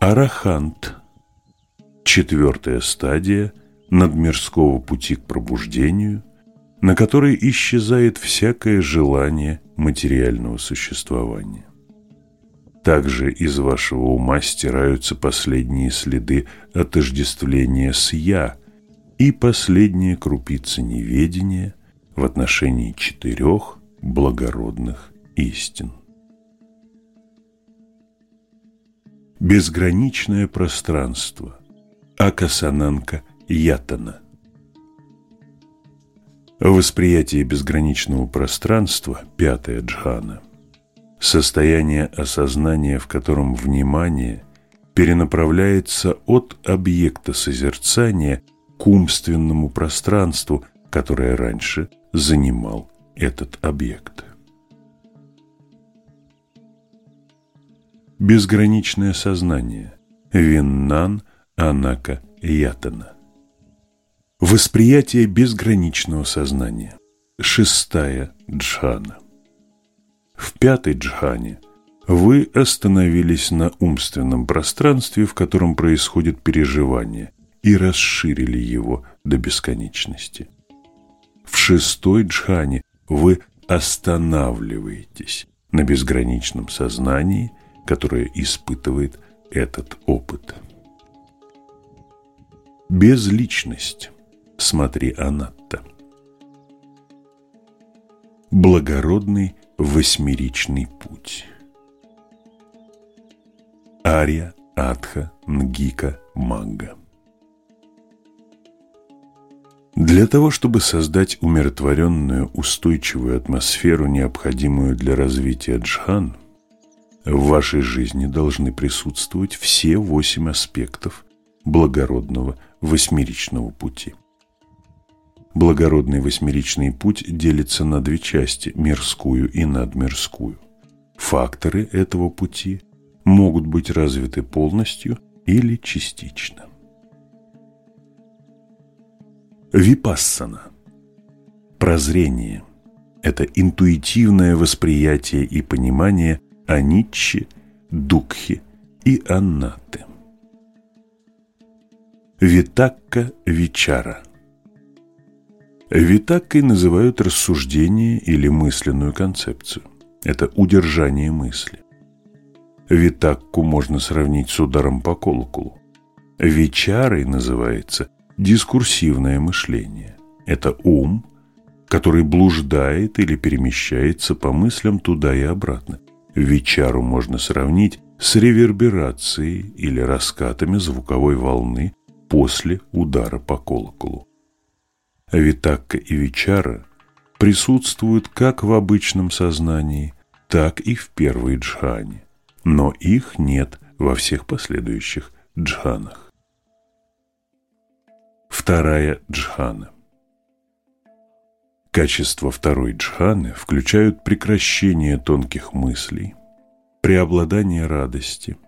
Арахант – четвертая стадия надмирского пути к пробуждению, на которой исчезает всякое желание материального существования. Также из вашего ума стираются последние следы отождествления с «я» и последние крупицы неведения в отношении четырех благородных истин. Безграничное пространство Акасананка Ятана Восприятие безграничного пространства – пятая джхана – состояние осознания, в котором внимание перенаправляется от объекта созерцания к умственному пространству, которое раньше занимал этот объект. Безграничное сознание Виннан Анака Ятана Восприятие безграничного сознания Шестая джхана в пятой джхане вы остановились на умственном пространстве, в котором происходит переживание, и расширили его до бесконечности. В шестой джхане вы останавливаетесь на безграничном сознании, которое испытывает этот опыт. Безличность. Смотри Анатта. Благородный Восьмеричный путь. Ария, Атха, Нгика, Манга. Для того, чтобы создать умиротворенную, устойчивую атмосферу, необходимую для развития джхан, в вашей жизни должны присутствовать все восемь аспектов благородного восьмеричного пути. Благородный восьмеричный путь делится на две части – мирскую и надмирскую. Факторы этого пути могут быть развиты полностью или частично. Випассана – прозрение – это интуитивное восприятие и понимание аниччи, дукхи и аннаты. Витакка вичара – Витаккой называют рассуждение или мысленную концепцию. Это удержание мысли. Витакку можно сравнить с ударом по колоколу. Вичарой называется дискурсивное мышление. Это ум, который блуждает или перемещается по мыслям туда и обратно. Вичару можно сравнить с реверберацией или раскатами звуковой волны после удара по колоколу. Витакка и Вичара присутствуют как в обычном сознании, так и в первой джхане, но их нет во всех последующих джханах. Вторая джхана Качества второй джханы включают прекращение тонких мыслей, преобладание радости,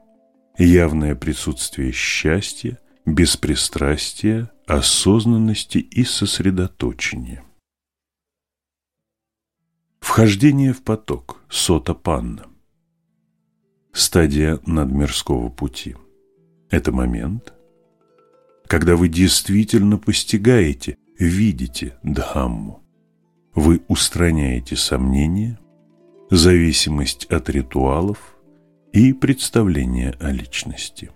явное присутствие счастья, беспристрастия, осознанности и сосредоточения. Вхождение в поток, сота-панна. Стадия надмирского пути. Это момент, когда вы действительно постигаете, видите Дхамму. Вы устраняете сомнения, зависимость от ритуалов и представление о личности.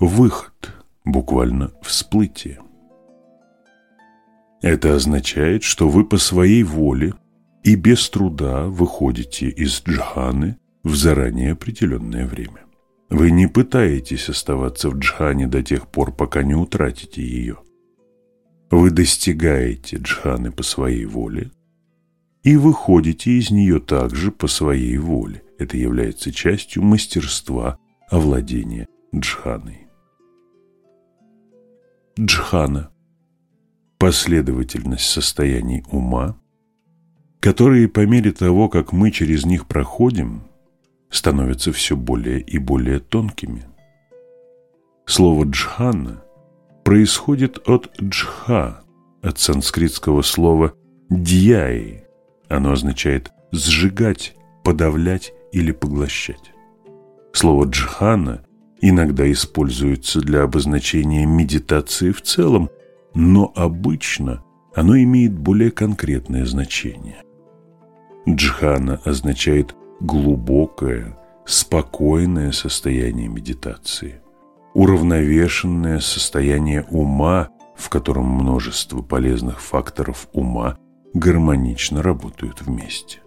Выход, буквально всплытие. Это означает, что вы по своей воле и без труда выходите из джханы в заранее определенное время. Вы не пытаетесь оставаться в джхане до тех пор, пока не утратите ее. Вы достигаете джханы по своей воле и выходите из нее также по своей воле. Это является частью мастерства овладения джханой. Джхана – последовательность состояний ума, которые по мере того, как мы через них проходим, становятся все более и более тонкими. Слово «джхана» происходит от «джха», от санскритского слова «дьяи». Оно означает «сжигать», «подавлять» или «поглощать». Слово «джхана» иногда используется для обозначения медитации в целом, но обычно оно имеет более конкретное значение. Джхана означает глубокое, спокойное состояние медитации, уравновешенное состояние ума, в котором множество полезных факторов ума гармонично работают вместе.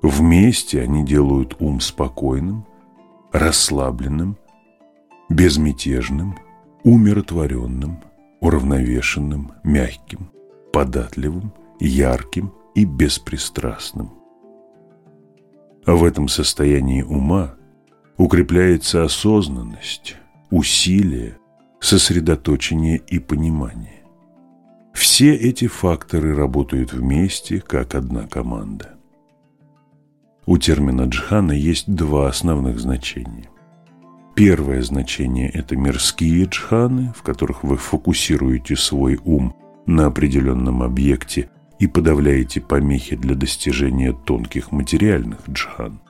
Вместе они делают ум спокойным, расслабленным, безмятежным, умиротворенным, уравновешенным, мягким, податливым, ярким и беспристрастным. А в этом состоянии ума укрепляется осознанность, усилие, сосредоточение и понимание. Все эти факторы работают вместе, как одна команда. У термина джхана есть два основных значения. Первое значение – это мирские джханы, в которых вы фокусируете свой ум на определенном объекте и подавляете помехи для достижения тонких материальных джхан.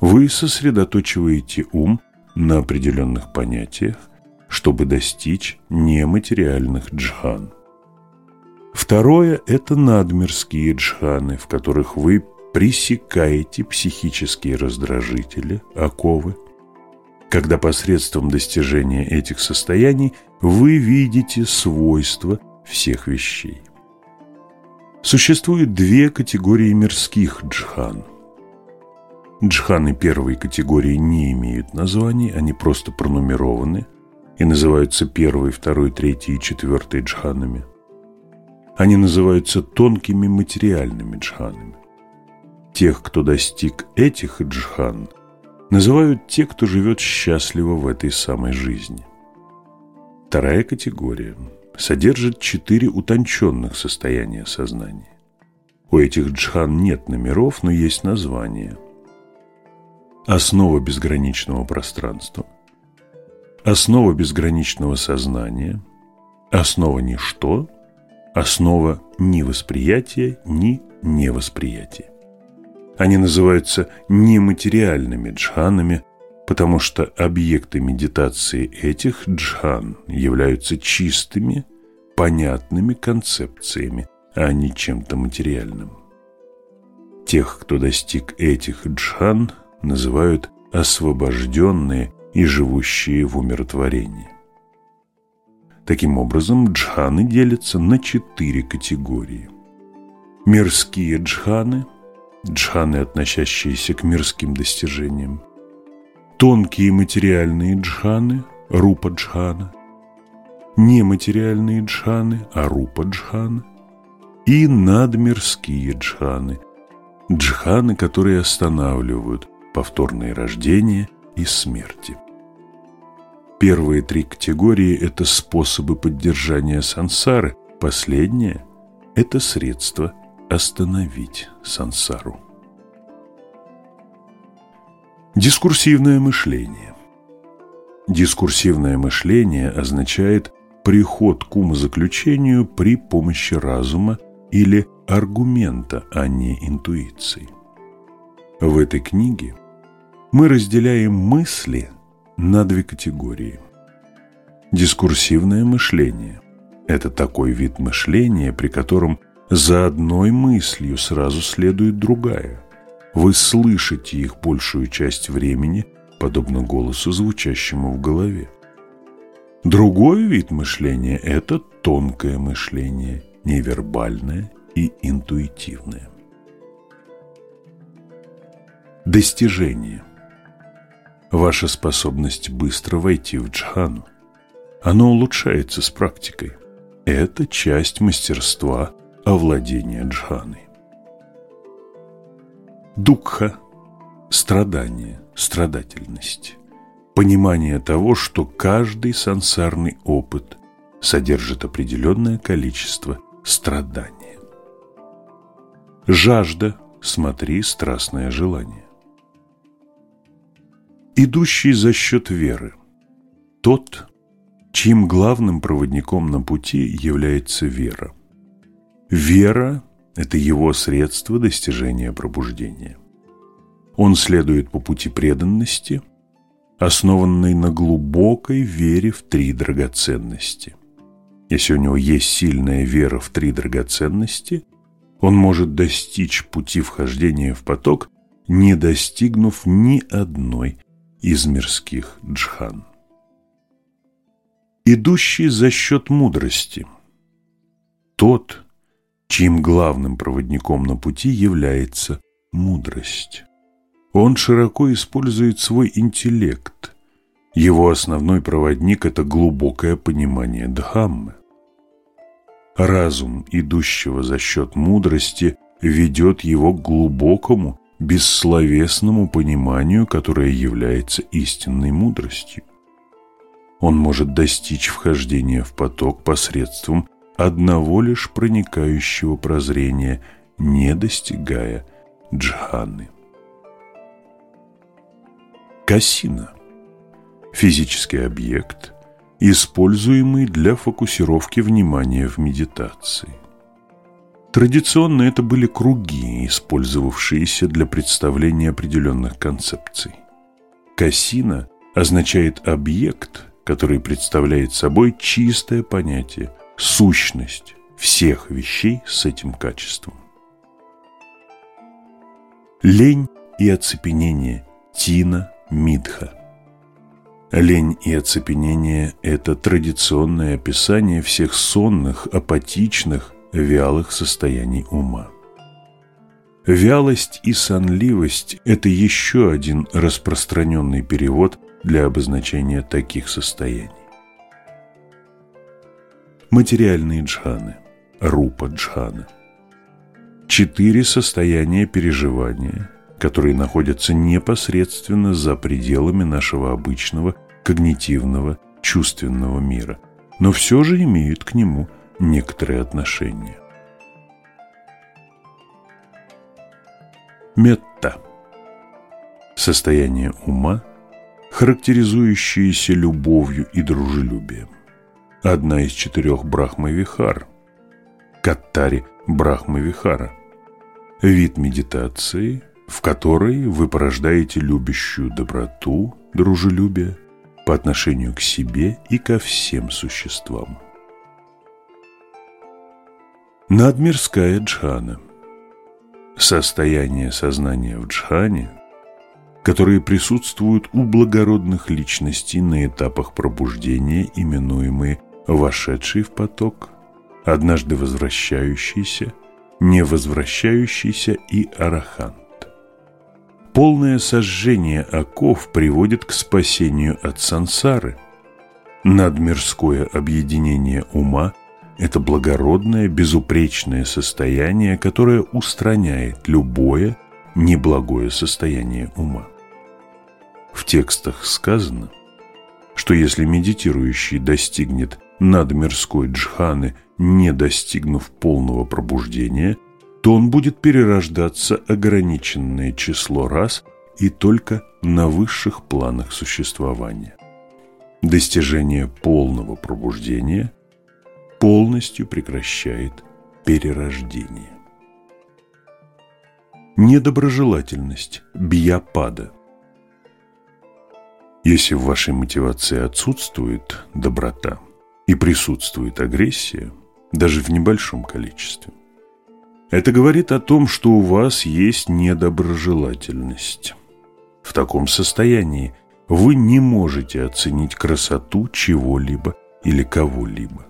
Вы сосредоточиваете ум на определенных понятиях, чтобы достичь нематериальных джхан. Второе – это надмирские джханы, в которых вы пресекаете психические раздражители, оковы, когда посредством достижения этих состояний вы видите свойства всех вещей. Существует две категории мирских джхан. Джханы первой категории не имеют названий, они просто пронумерованы и называются первой, второй, третьей и четвертой джханами. Они называются тонкими материальными джханами. Тех, кто достиг этих джхан, называют те, кто живет счастливо в этой самой жизни. Вторая категория – содержит четыре утонченных состояния сознания. У этих джхан нет номеров, но есть названия. Основа безграничного пространства, основа безграничного сознания, основа ничто, основа ни восприятия, ни невосприятия. Они называются нематериальными джханами, потому что объекты медитации этих джхан являются чистыми, понятными концепциями, а не чем-то материальным. Тех, кто достиг этих джхан, называют освобожденные и живущие в умиротворении. Таким образом, джханы делятся на четыре категории. Мирские джханы – джханы, относящиеся к мирским достижениям тонкие материальные джханы, рупа джхана, нематериальные джханы, арупа джхана и надмирские джханы, джханы, которые останавливают повторные рождения и смерти. Первые три категории – это способы поддержания сансары, последнее – это средство остановить сансару. Дискурсивное мышление. Дискурсивное мышление означает приход к умозаключению при помощи разума или аргумента, а не интуиции. В этой книге мы разделяем мысли на две категории. Дискурсивное мышление – это такой вид мышления, при котором за одной мыслью сразу следует другая – вы слышите их большую часть времени, подобно голосу, звучащему в голове. Другой вид мышления – это тонкое мышление, невербальное и интуитивное. Достижение. Ваша способность быстро войти в джхану. Оно улучшается с практикой. Это часть мастерства овладения джханой. Дукха – страдание, страдательность. Понимание того, что каждый сансарный опыт содержит определенное количество страдания. Жажда – смотри страстное желание. Идущий за счет веры – тот, чьим главным проводником на пути является вера. Вера – это его средство достижения пробуждения. Он следует по пути преданности, основанной на глубокой вере в три драгоценности. Если у него есть сильная вера в три драгоценности, он может достичь пути вхождения в поток, не достигнув ни одной из мирских джхан идущий за счет мудрости. Тот, чьим главным проводником на пути является мудрость. Он широко использует свой интеллект. Его основной проводник – это глубокое понимание Дхаммы. Разум, идущего за счет мудрости, ведет его к глубокому, бессловесному пониманию, которое является истинной мудростью он может достичь вхождения в поток посредством одного лишь проникающего прозрения, не достигая джханы. Кассина – физический объект, используемый для фокусировки внимания в медитации. Традиционно это были круги, использовавшиеся для представления определенных концепций. Кассина означает объект, который представляет собой чистое понятие, сущность всех вещей с этим качеством. Лень и оцепенение Тина Мидха Лень и оцепенение – это традиционное описание всех сонных, апатичных, вялых состояний ума. Вялость и сонливость – это еще один распространенный перевод для обозначения таких состояний. Материальные джханы, рупа джхана. Четыре состояния переживания, которые находятся непосредственно за пределами нашего обычного когнитивного чувственного мира, но все же имеют к нему некоторые отношения. Метта – состояние ума, характеризующиеся любовью и дружелюбием. Одна из четырех Брахмавихар – Каттари Брахмавихара. Вид медитации, в которой вы порождаете любящую доброту, дружелюбие по отношению к себе и ко всем существам. Надмирская джхана – состояние сознания в джхане – которые присутствуют у благородных личностей на этапах пробуждения, именуемые «вошедший в поток», «однажды возвращающийся», «невозвращающийся» и «арахант». Полное сожжение оков приводит к спасению от сансары. Надмирское объединение ума – это благородное, безупречное состояние, которое устраняет любое неблагое состояние ума. В текстах сказано, что если медитирующий достигнет надмирской джханы, не достигнув полного пробуждения, то он будет перерождаться ограниченное число раз и только на высших планах существования. Достижение полного пробуждения полностью прекращает перерождение. Недоброжелательность, бьяпада. Если в вашей мотивации отсутствует доброта и присутствует агрессия, даже в небольшом количестве, это говорит о том, что у вас есть недоброжелательность. В таком состоянии вы не можете оценить красоту чего-либо или кого-либо.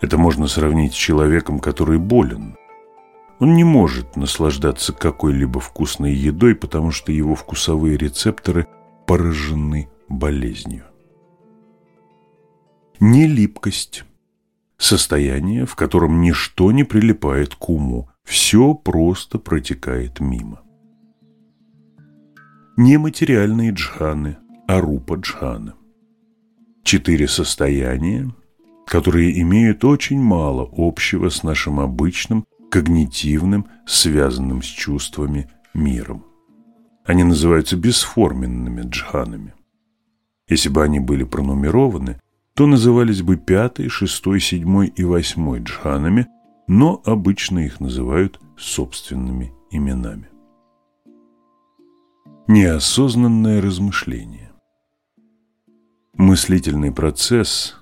Это можно сравнить с человеком, который болен. Он не может наслаждаться какой-либо вкусной едой, потому что его вкусовые рецепторы поражены болезнью. Нелипкость – состояние, в котором ничто не прилипает к уму, все просто протекает мимо. Нематериальные джханы, арупа джханы. Четыре состояния, которые имеют очень мало общего с нашим обычным когнитивным, связанным с чувствами миром. Они называются бесформенными джханами. Если бы они были пронумерованы, то назывались бы пятый, шестой, седьмой и восьмой джханами, но обычно их называют собственными именами. Неосознанное размышление. Мыслительный процесс,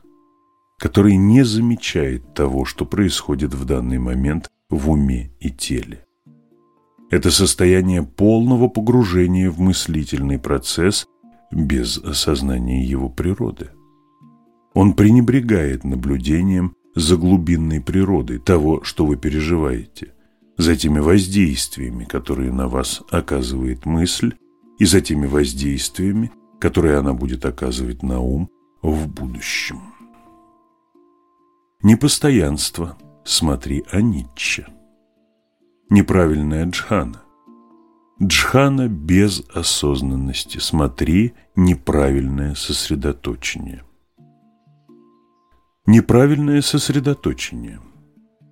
который не замечает того, что происходит в данный момент в уме и теле. Это состояние полного погружения в мыслительный процесс без осознания его природы. Он пренебрегает наблюдением за глубинной природой того, что вы переживаете, за теми воздействиями, которые на вас оказывает мысль, и за теми воздействиями, которые она будет оказывать на ум в будущем. Непостоянство – Смотри о Ницше. Неправильная джхана. Джхана без осознанности. Смотри неправильное сосредоточение. Неправильное сосредоточение.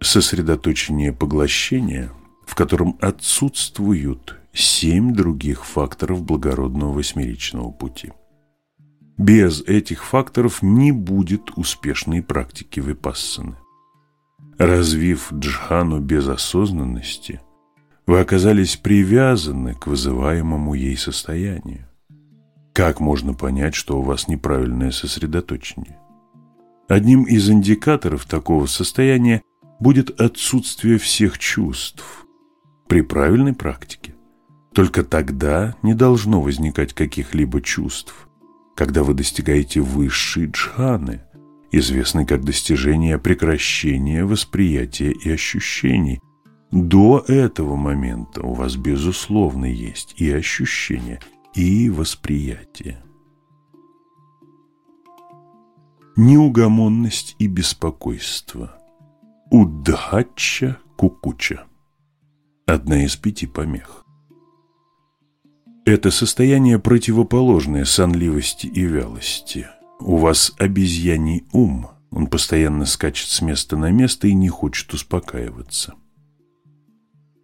Сосредоточение поглощения, в котором отсутствуют семь других факторов благородного восьмеричного пути. Без этих факторов не будет успешной практики випассаны. Развив джхану без осознанности, вы оказались привязаны к вызываемому ей состоянию. Как можно понять, что у вас неправильное сосредоточение? Одним из индикаторов такого состояния будет отсутствие всех чувств. При правильной практике только тогда не должно возникать каких-либо чувств, когда вы достигаете высшей джханы – известный как достижение прекращения восприятия и ощущений. До этого момента у вас, безусловно, есть и ощущения, и восприятие. Неугомонность и беспокойство. Удхача кукуча. Одна из пяти помех. Это состояние противоположное сонливости и вялости – у вас обезьяний ум, он постоянно скачет с места на место и не хочет успокаиваться.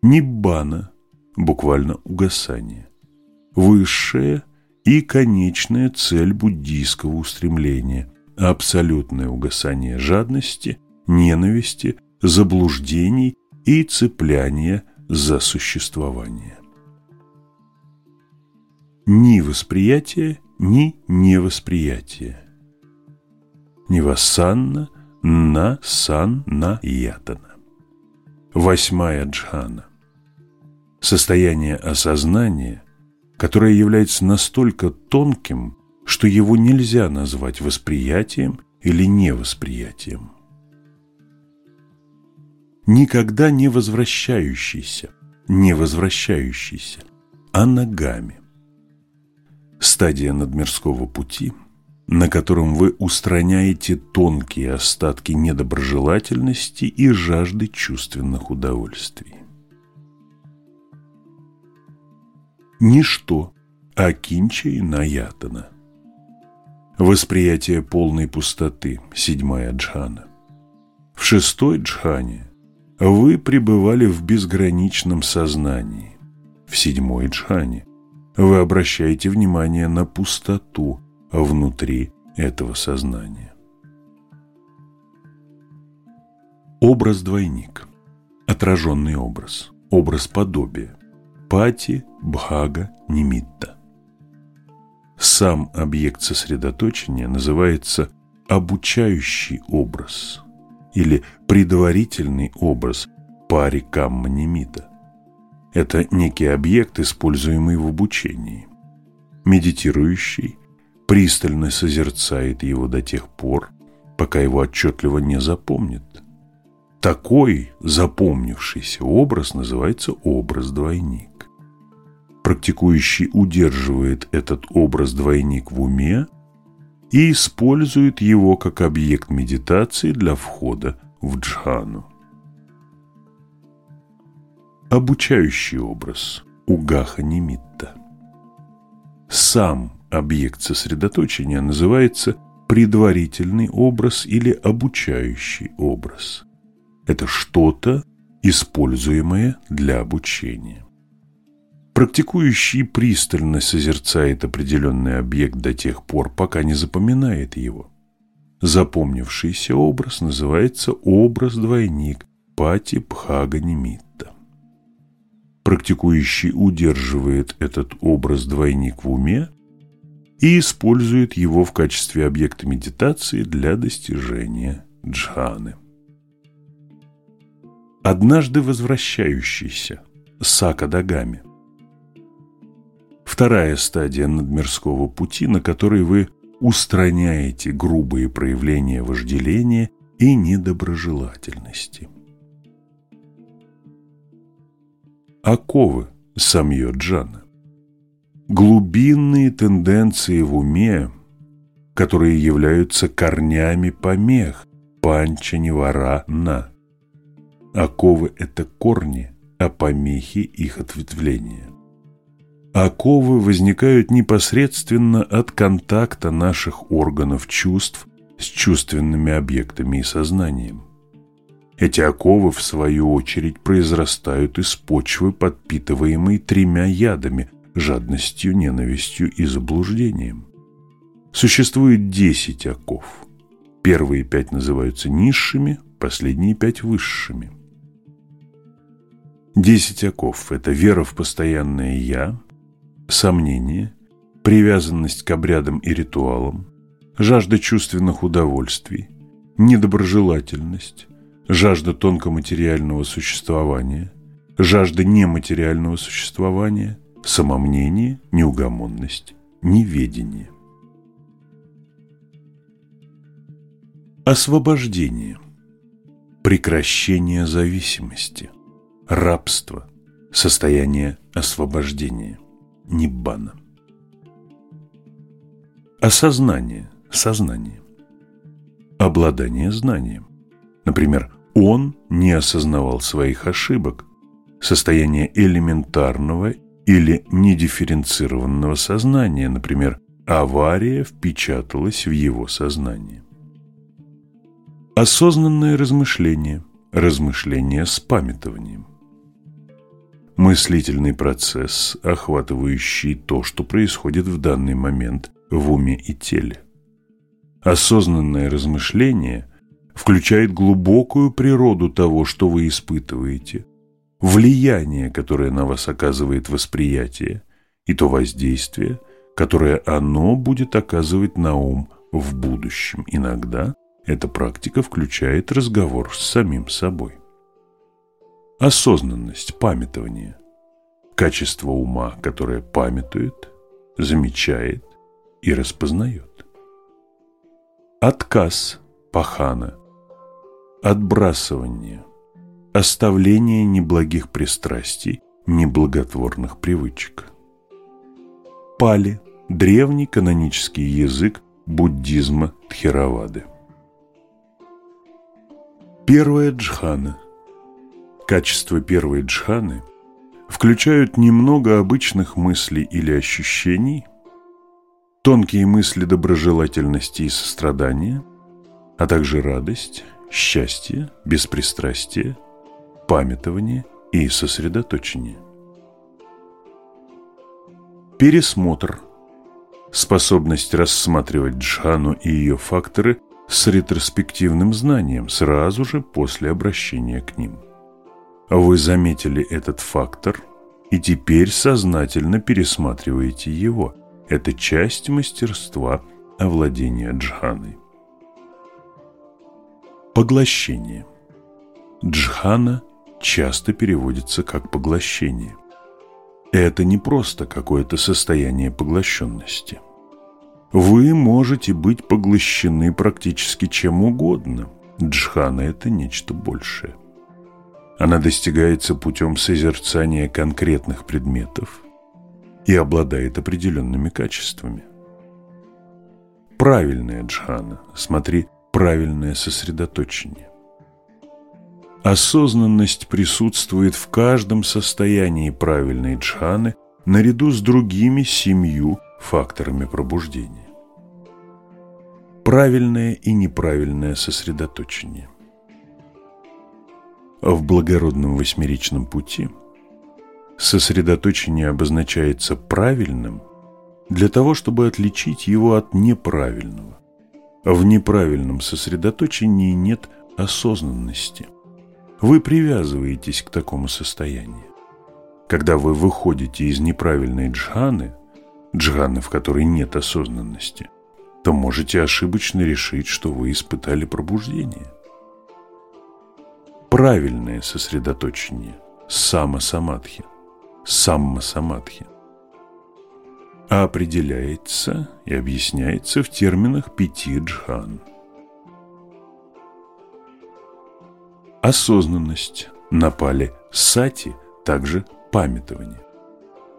Ниббана, буквально угасание, высшая и конечная цель буддийского устремления, абсолютное угасание жадности, ненависти, заблуждений и цепляния за существование. Ни восприятие, ни невосприятие. Нивасанна на сан на ятана. Восьмая джхана. Состояние осознания, которое является настолько тонким, что его нельзя назвать восприятием или невосприятием. Никогда не возвращающийся, не возвращающийся, а ногами стадия надмирского пути, на котором вы устраняете тонкие остатки недоброжелательности и жажды чувственных удовольствий. Ничто, а кинча и наятана. Восприятие полной пустоты, седьмая джхана. В шестой джхане вы пребывали в безграничном сознании. В седьмой джхане вы обращаете внимание на пустоту внутри этого сознания. Образ-двойник. Отраженный образ. Образ подобия. Пати, Бхага, Нимитта. Сам объект сосредоточения называется обучающий образ или предварительный образ нимита. Это некий объект, используемый в обучении. Медитирующий пристально созерцает его до тех пор, пока его отчетливо не запомнит. Такой запомнившийся образ называется образ-двойник. Практикующий удерживает этот образ-двойник в уме и использует его как объект медитации для входа в джхану. Обучающий образ Угаха Нимитта. Сам объект сосредоточения называется предварительный образ или обучающий образ. Это что-то, используемое для обучения. Практикующий пристально созерцает определенный объект до тех пор, пока не запоминает его. Запомнившийся образ называется образ-двойник Пати Пхага. Практикующий удерживает этот образ-двойник в уме и использует его в качестве объекта медитации для достижения джханы. Однажды возвращающийся Сакадагами. Вторая стадия надмирского пути, на которой вы устраняете грубые проявления вожделения и недоброжелательности. Оковы Самьо-Джана. Глубинные тенденции в уме, которые являются корнями помех панча-невара-на. Оковы – это корни, а помехи – их ответвления. Оковы возникают непосредственно от контакта наших органов чувств с чувственными объектами и сознанием. Эти оковы, в свою очередь, произрастают из почвы, подпитываемой тремя ядами – жадностью, ненавистью и заблуждением. Существует десять оков. Первые пять называются низшими, последние пять – высшими. Десять оков – это вера в постоянное «я», сомнение, привязанность к обрядам и ритуалам, жажда чувственных удовольствий, недоброжелательность, жажда тонкоматериального существования, жажда нематериального существования, самомнение, неугомонность, неведение. Освобождение, прекращение зависимости, рабство, состояние освобождения – Ниббана. Осознание, сознание. Обладание знанием. Например, он не осознавал своих ошибок. Состояние элементарного или недифференцированного сознания, например, авария впечаталась в его сознание. Осознанное размышление, размышление с памятованием мыслительный процесс, охватывающий то, что происходит в данный момент в уме и теле. Осознанное размышление включает глубокую природу того, что вы испытываете, влияние, которое на вас оказывает восприятие, и то воздействие, которое оно будет оказывать на ум в будущем. Иногда эта практика включает разговор с самим собой. Осознанность, памятование. Качество ума, которое памятует, замечает и распознает. Отказ, пахана. Отбрасывание. Оставление неблагих пристрастий, неблаготворных привычек. Пали – древний канонический язык буддизма Тхеравады. Первая джхана – Качества первой джханы включают немного обычных мыслей или ощущений, тонкие мысли доброжелательности и сострадания, а также радость, счастье, беспристрастие, памятование и сосредоточение. Пересмотр – способность рассматривать джхану и ее факторы с ретроспективным знанием сразу же после обращения к ним – вы заметили этот фактор и теперь сознательно пересматриваете его. Это часть мастерства овладения джханой. Поглощение. Джхана часто переводится как поглощение. Это не просто какое-то состояние поглощенности. Вы можете быть поглощены практически чем угодно – Джхана – это нечто большее. Она достигается путем созерцания конкретных предметов и обладает определенными качествами. Правильная джхана, смотри, правильное сосредоточение. Осознанность присутствует в каждом состоянии правильной джханы наряду с другими семью факторами пробуждения. Правильное и неправильное сосредоточение. В благородном восьмеричном пути сосредоточение обозначается правильным для того, чтобы отличить его от неправильного. В неправильном сосредоточении нет осознанности. Вы привязываетесь к такому состоянию. Когда вы выходите из неправильной джханы, джханы, в которой нет осознанности, то можете ошибочно решить, что вы испытали пробуждение. Правильное сосредоточение – самосамадхи, саммасамадхи – определяется и объясняется в терминах пяти джхан. Осознанность на пале сати, также памятование.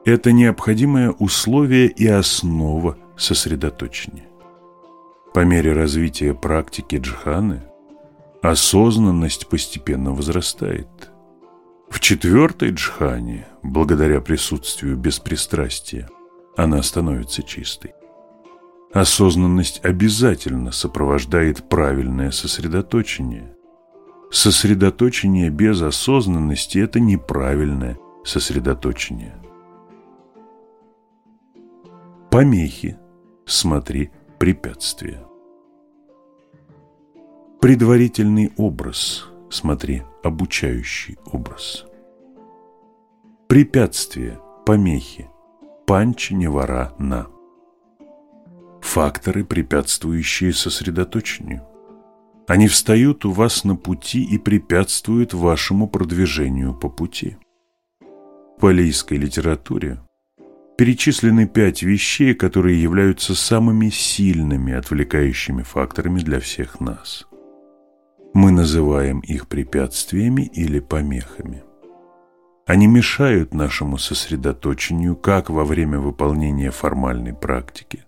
Это необходимое условие и основа сосредоточения. По мере развития практики джханы осознанность постепенно возрастает. В четвертой джхане, благодаря присутствию беспристрастия, она становится чистой. Осознанность обязательно сопровождает правильное сосредоточение. Сосредоточение без осознанности – это неправильное сосредоточение. Помехи, смотри, препятствия. Предварительный образ, смотри, обучающий образ. Препятствия, помехи, панчневара на. Факторы, препятствующие сосредоточению. Они встают у вас на пути и препятствуют вашему продвижению по пути. В палийской литературе перечислены пять вещей, которые являются самыми сильными отвлекающими факторами для всех нас. Мы называем их препятствиями или помехами. Они мешают нашему сосредоточению как во время выполнения формальной практики,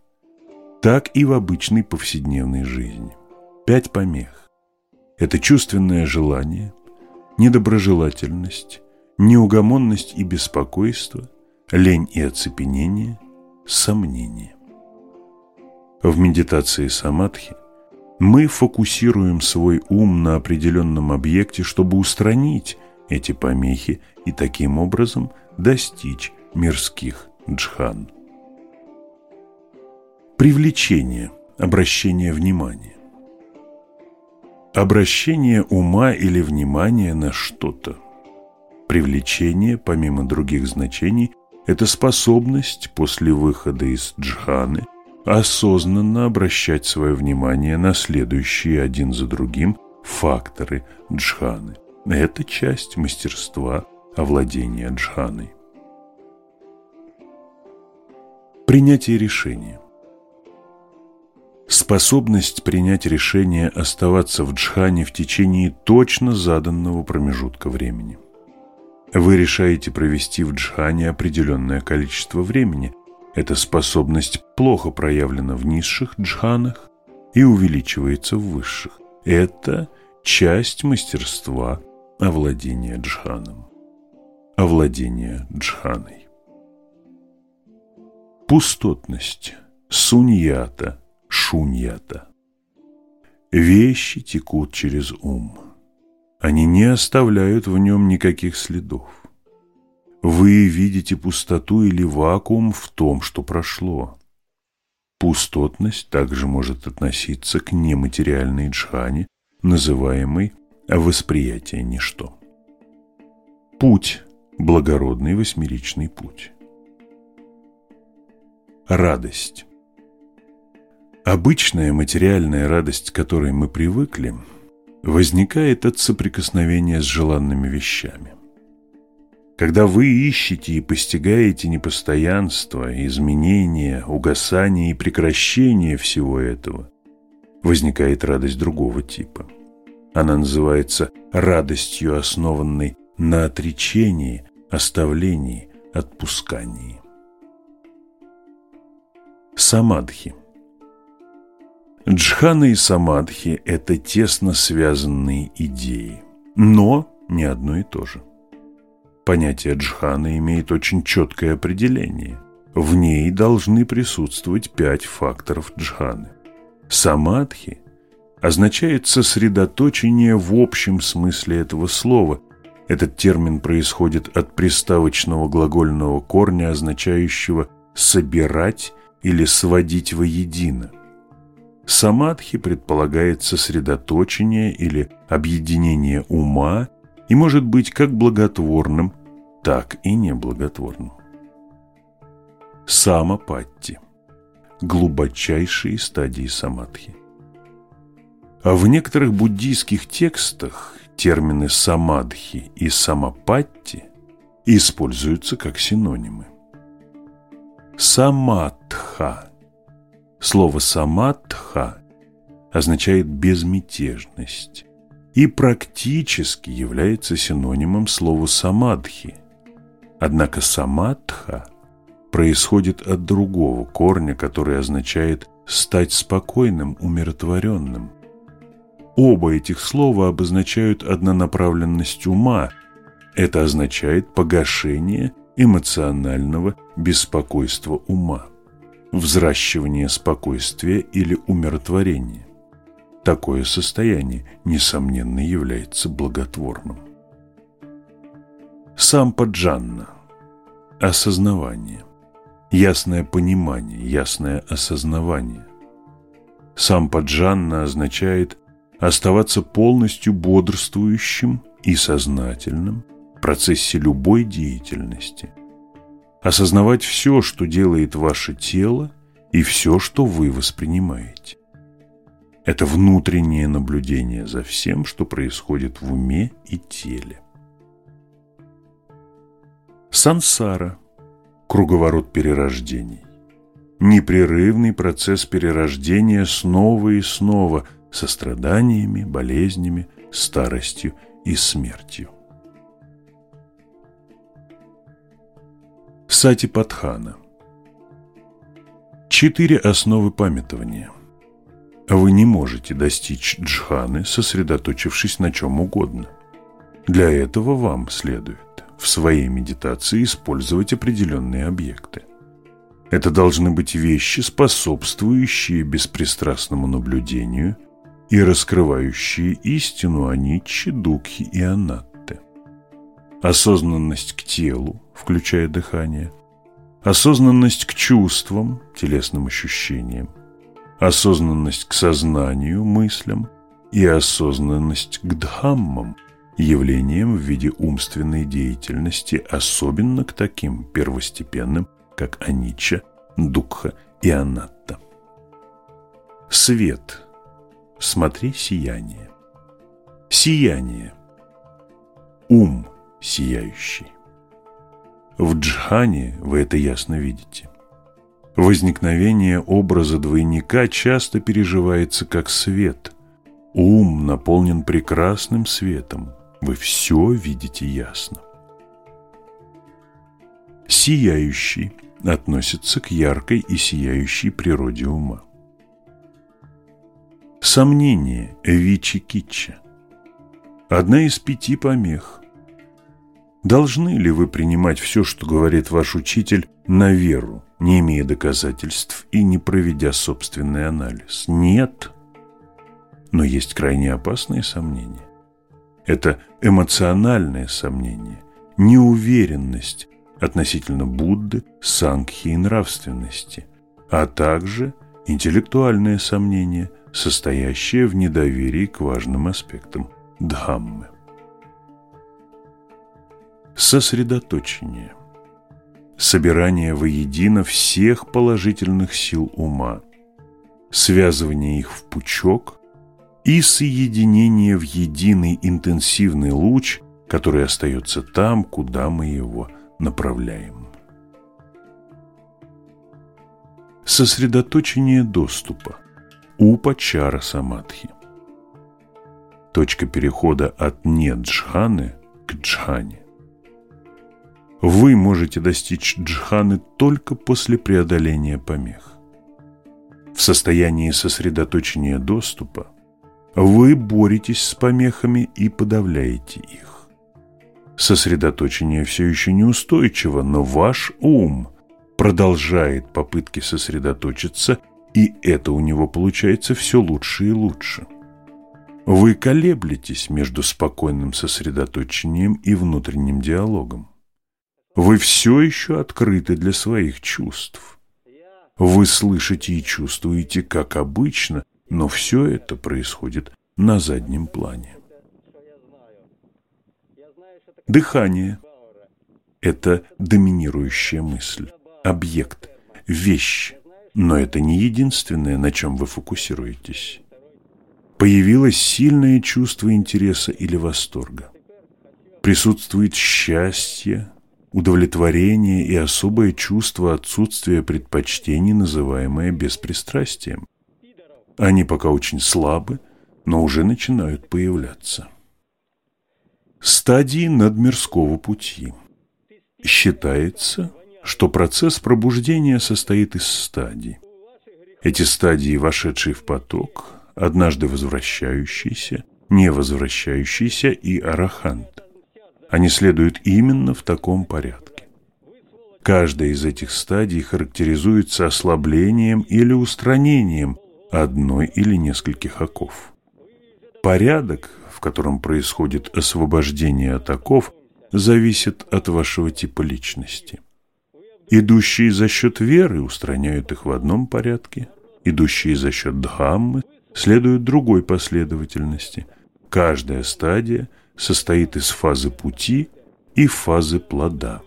так и в обычной повседневной жизни. Пять помех – это чувственное желание, недоброжелательность, неугомонность и беспокойство, лень и оцепенение, сомнение. В медитации самадхи мы фокусируем свой ум на определенном объекте, чтобы устранить эти помехи и таким образом достичь мирских джхан. Привлечение, обращение внимания. Обращение ума или внимания на что-то. Привлечение, помимо других значений, это способность после выхода из джханы осознанно обращать свое внимание на следующие один за другим факторы джханы. Это часть мастерства овладения джханой. Принятие решения. Способность принять решение оставаться в джхане в течение точно заданного промежутка времени. Вы решаете провести в джхане определенное количество времени. Эта способность плохо проявлена в низших джханах и увеличивается в высших. Это часть мастерства овладение джханом. Овладение джханой. Пустотность. Суньята. Шуньята. Вещи текут через ум. Они не оставляют в нем никаких следов. Вы видите пустоту или вакуум в том, что прошло. Пустотность также может относиться к нематериальной джхане, называемой восприятие ничто. Путь – благородный восьмеричный путь. Радость. Обычная материальная радость, к которой мы привыкли, возникает от соприкосновения с желанными вещами. Когда вы ищете и постигаете непостоянство, изменения, угасание и прекращение всего этого, возникает радость другого типа – Она называется радостью, основанной на отречении, оставлении, отпускании. Самадхи Джхана и самадхи – это тесно связанные идеи, но не одно и то же. Понятие джханы имеет очень четкое определение. В ней должны присутствовать пять факторов джханы. Самадхи означает сосредоточение в общем смысле этого слова. Этот термин происходит от приставочного глагольного корня, означающего «собирать» или «сводить воедино». Самадхи предполагает сосредоточение или объединение ума и может быть как благотворным, так и неблаготворным. Самопатти – глубочайшие стадии самадхи. А в некоторых буддийских текстах термины самадхи и самопатти используются как синонимы. Самадха. Слово самадха означает безмятежность и практически является синонимом слова самадхи. Однако самадха происходит от другого корня, который означает стать спокойным, умиротворенным – Оба этих слова обозначают однонаправленность ума. Это означает погашение эмоционального беспокойства ума, взращивание спокойствия или умиротворения. Такое состояние, несомненно, является благотворным. Сампаджанна – осознавание, ясное понимание, ясное осознавание. Сампаджанна означает оставаться полностью бодрствующим и сознательным в процессе любой деятельности, осознавать все, что делает ваше тело и все, что вы воспринимаете. Это внутреннее наблюдение за всем, что происходит в уме и теле. Сансара – круговорот перерождений. Непрерывный процесс перерождения снова и снова – со страданиями, болезнями, старостью и смертью. Сати Патхана Четыре основы памятования. Вы не можете достичь джханы, сосредоточившись на чем угодно. Для этого вам следует в своей медитации использовать определенные объекты. Это должны быть вещи, способствующие беспристрастному наблюдению – и раскрывающие истину о Нитче, Дукхе и Анатте. Осознанность к телу, включая дыхание, осознанность к чувствам, телесным ощущениям, осознанность к сознанию, мыслям и осознанность к дхаммам, явлениям в виде умственной деятельности, особенно к таким первостепенным, как Анича, Дукха и Анатта. Свет – смотри сияние. Сияние. Ум сияющий. В джхане вы это ясно видите. Возникновение образа двойника часто переживается как свет. Ум наполнен прекрасным светом. Вы все видите ясно. Сияющий относится к яркой и сияющей природе ума. Сомнение Вичи-Китча. Одна из пяти помех. Должны ли вы принимать все, что говорит ваш учитель, на веру, не имея доказательств и не проведя собственный анализ? Нет. Но есть крайне опасные сомнения. Это эмоциональное сомнение, неуверенность относительно Будды, Сангхи и нравственности, а также интеллектуальное сомнение – состоящее в недоверии к важным аспектам Дхаммы. Сосредоточение. Собирание воедино всех положительных сил ума, связывание их в пучок и соединение в единый интенсивный луч, который остается там, куда мы его направляем. Сосредоточение доступа. Упачара Самадхи. точка перехода от не-джханы к джхане. Вы можете достичь джханы только после преодоления помех. В состоянии сосредоточения доступа вы боретесь с помехами и подавляете их. Сосредоточение все еще неустойчиво, но ваш ум продолжает попытки сосредоточиться, и это у него получается все лучше и лучше. Вы колеблетесь между спокойным сосредоточением и внутренним диалогом. Вы все еще открыты для своих чувств. Вы слышите и чувствуете, как обычно, но все это происходит на заднем плане. Дыхание – это доминирующая мысль, объект, вещь, но это не единственное, на чем вы фокусируетесь. Появилось сильное чувство интереса или восторга. Присутствует счастье, удовлетворение и особое чувство отсутствия предпочтений, называемое беспристрастием. Они пока очень слабы, но уже начинают появляться. Стадии надмирского пути. Считается, что процесс пробуждения состоит из стадий. Эти стадии, вошедшие в поток, однажды возвращающийся, не возвращающийся и арахант. Они следуют именно в таком порядке. Каждая из этих стадий характеризуется ослаблением или устранением одной или нескольких оков. Порядок, в котором происходит освобождение от оков, зависит от вашего типа личности. Идущие за счет веры устраняют их в одном порядке, идущие за счет дхаммы следуют другой последовательности. Каждая стадия состоит из фазы пути и фазы плода.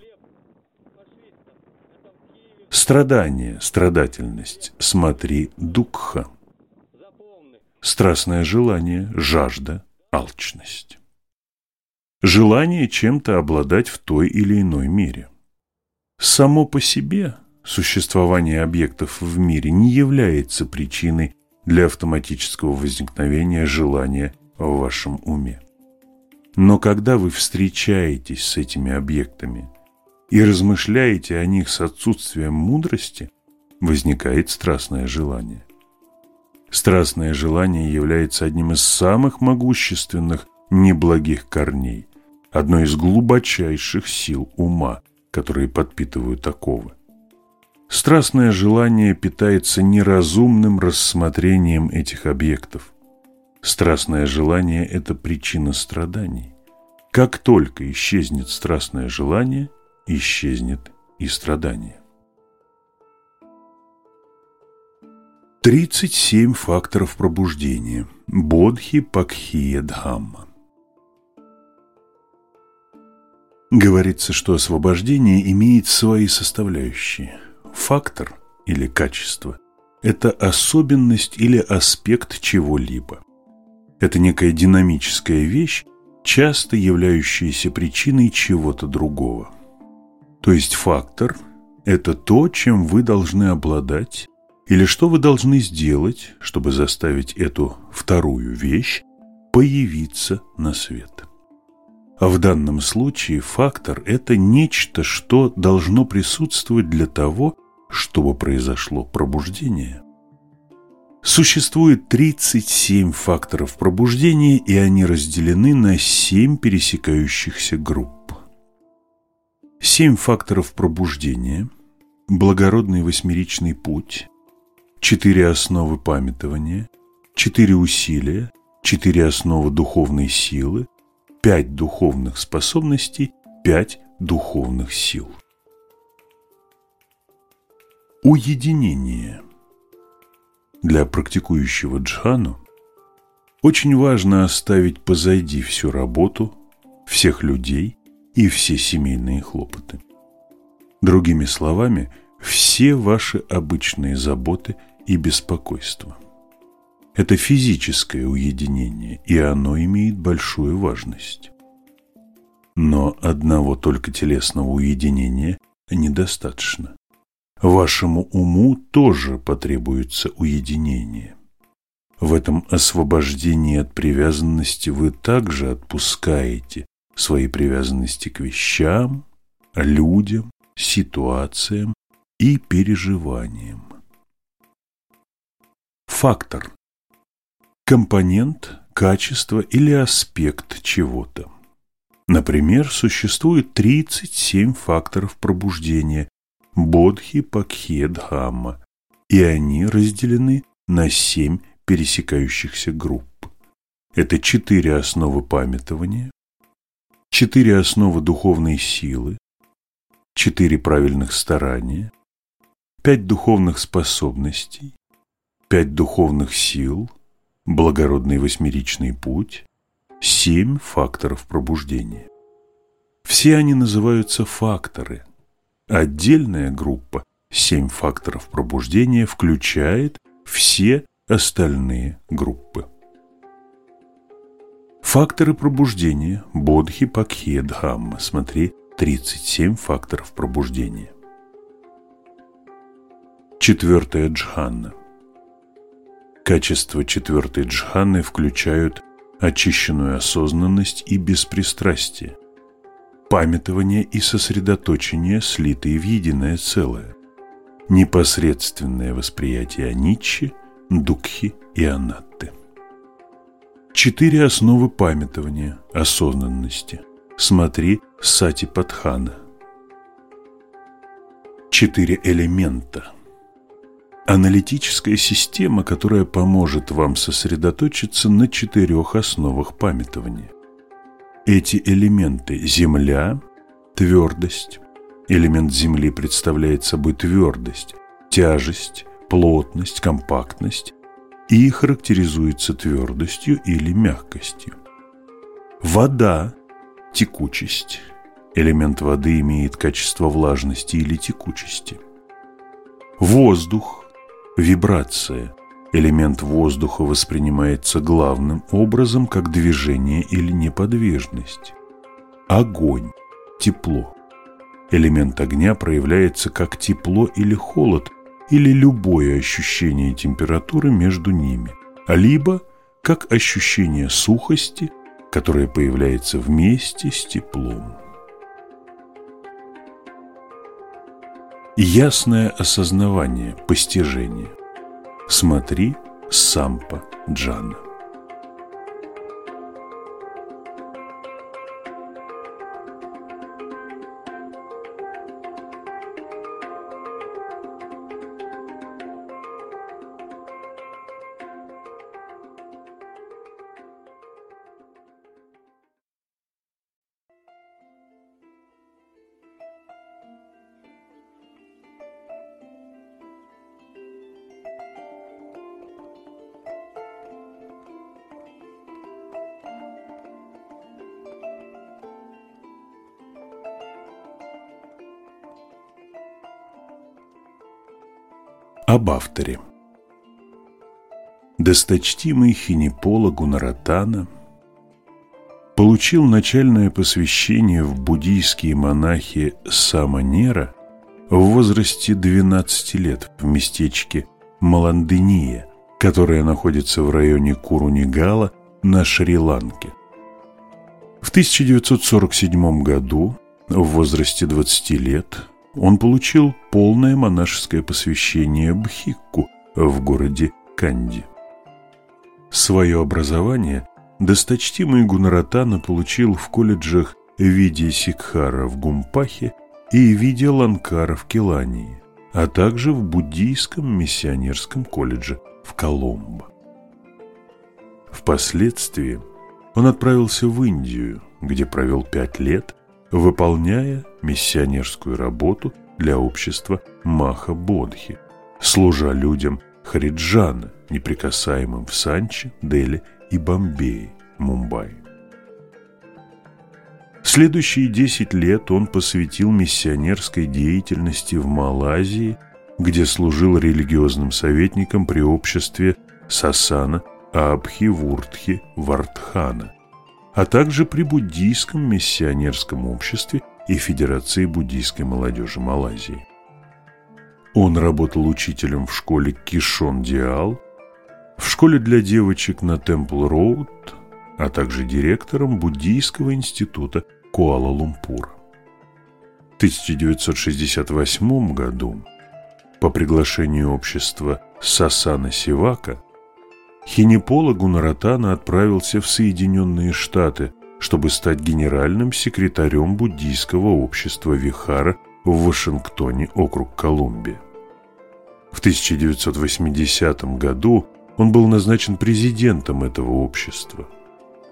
Страдание, страдательность, смотри, дукха страстное желание, жажда, алчность. Желание чем-то обладать в той или иной мере. Само по себе существование объектов в мире не является причиной для автоматического возникновения желания в вашем уме. Но когда вы встречаетесь с этими объектами и размышляете о них с отсутствием мудрости, возникает страстное желание. Страстное желание является одним из самых могущественных неблагих корней, одной из глубочайших сил ума, которые подпитывают оковы. Страстное желание питается неразумным рассмотрением этих объектов. Страстное желание – это причина страданий. Как только исчезнет страстное желание, исчезнет и страдание. 37 факторов пробуждения. Бодхи Пакхия Дхамма. Говорится, что освобождение имеет свои составляющие. Фактор или качество – это особенность или аспект чего-либо. Это некая динамическая вещь, часто являющаяся причиной чего-то другого. То есть фактор – это то, чем вы должны обладать, или что вы должны сделать, чтобы заставить эту вторую вещь появиться на свет? А в данном случае фактор – это нечто, что должно присутствовать для того, чтобы произошло пробуждение. Существует 37 факторов пробуждения, и они разделены на 7 пересекающихся групп. 7 факторов пробуждения – благородный восьмеричный путь, четыре основы памятования, четыре усилия, четыре основы духовной силы, пять духовных способностей, пять духовных сил. Уединение. Для практикующего джхану очень важно оставить позади всю работу, всех людей и все семейные хлопоты. Другими словами, все ваши обычные заботы – и беспокойство. Это физическое уединение, и оно имеет большую важность. Но одного только телесного уединения недостаточно. Вашему уму тоже потребуется уединение. В этом освобождении от привязанности вы также отпускаете свои привязанности к вещам, людям, ситуациям и переживаниям. Фактор. Компонент, качество или аспект чего-то. Например, существует 37 факторов пробуждения Бодхи, Пакхе, Дхамма, и они разделены на 7 пересекающихся групп. Это четыре основы памятования, четыре основы духовной силы, четыре правильных старания, пять духовных способностей, пять духовных сил, благородный восьмеричный путь, семь факторов пробуждения. Все они называются факторы. Отдельная группа «Семь факторов пробуждения» включает все остальные группы. Факторы пробуждения – Бодхи, Пакхи, Дхамма. Смотри, 37 факторов пробуждения. Четвертая джханна. Качества четвертой джханны включают очищенную осознанность и беспристрастие, памятование и сосредоточение, слитые в единое целое, непосредственное восприятие Аничи, Дукхи и Анатты. Четыре основы памятования, осознанности. Смотри Сати Падхана. Четыре элемента. Аналитическая система, которая поможет вам сосредоточиться на четырех основах памятования. Эти элементы – земля, твердость. Элемент земли представляет собой твердость, тяжесть, плотность, компактность и характеризуется твердостью или мягкостью. Вода – текучесть. Элемент воды имеет качество влажности или текучести. Воздух – вибрация. Элемент воздуха воспринимается главным образом как движение или неподвижность. Огонь – тепло. Элемент огня проявляется как тепло или холод, или любое ощущение температуры между ними, либо как ощущение сухости, которое появляется вместе с теплом. Ясное осознавание, постижение. Смотри Сампа Джана. Об авторе. Досточтимый Хинипола Гунаратана получил начальное посвящение в буддийские монахи Саманера в возрасте 12 лет в местечке Маландыния, которое находится в районе Курунигала на Шри-Ланке. В 1947 году, в возрасте 20 лет, он получил полное монашеское посвящение Бхикку в городе Канди. Свое образование досточтимый Гунаратана получил в колледжах Види Сикхара в Гумпахе и Види Ланкара в Келании, а также в буддийском миссионерском колледже в Коломбо. Впоследствии он отправился в Индию, где провел пять лет выполняя миссионерскую работу для общества Маха-Бодхи, служа людям Хариджана, неприкасаемым в Санче, Дели и Бомбее, Мумбаи. Следующие десять лет он посвятил миссионерской деятельности в Малайзии, где служил религиозным советником при обществе Сасана Абхивуртхи Вардхана, а также при буддийском миссионерском обществе и Федерации буддийской молодежи Малайзии. Он работал учителем в школе Кишон Диал, в школе для девочек на Темпл-Роуд, а также директором буддийского института Куала-Лумпура. В 1968 году по приглашению общества Сасана Сивака Хинепола Гунаратана отправился в Соединенные Штаты, чтобы стать генеральным секретарем буддийского общества Вихара в Вашингтоне, округ Колумбия. В 1980 году он был назначен президентом этого общества.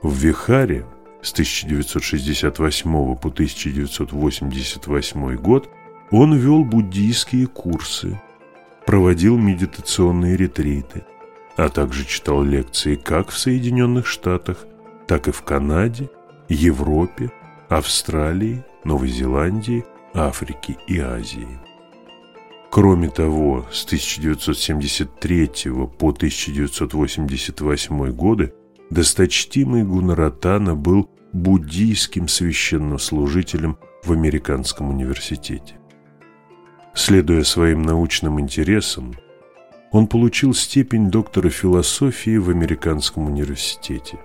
В Вихаре с 1968 по 1988 год он вел буддийские курсы, проводил медитационные ретриты, а также читал лекции как в Соединенных Штатах, так и в Канаде, Европе, Австралии, Новой Зеландии, Африке и Азии. Кроме того, с 1973 по 1988 годы досточтимый Гунаратана был буддийским священнослужителем в Американском университете. Следуя своим научным интересам, он получил степень доктора философии в Американском университете.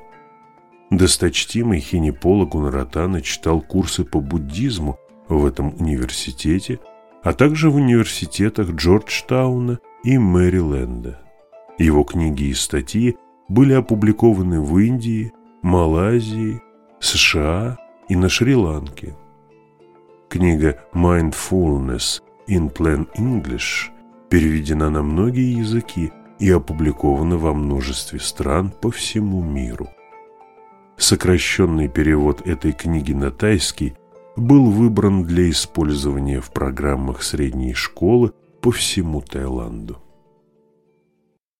Досточтимый Хинепола Гунаратана читал курсы по буддизму в этом университете а также в университетах Джорджтауна и Мэриленда. Его книги и статьи были опубликованы в Индии, Малайзии, США и на Шри-Ланке. Книга «Mindfulness in Plain English» переведена на многие языки и опубликована во множестве стран по всему миру. Сокращенный перевод этой книги на тайский был выбран для использования в программах средней школы по всему Таиланду.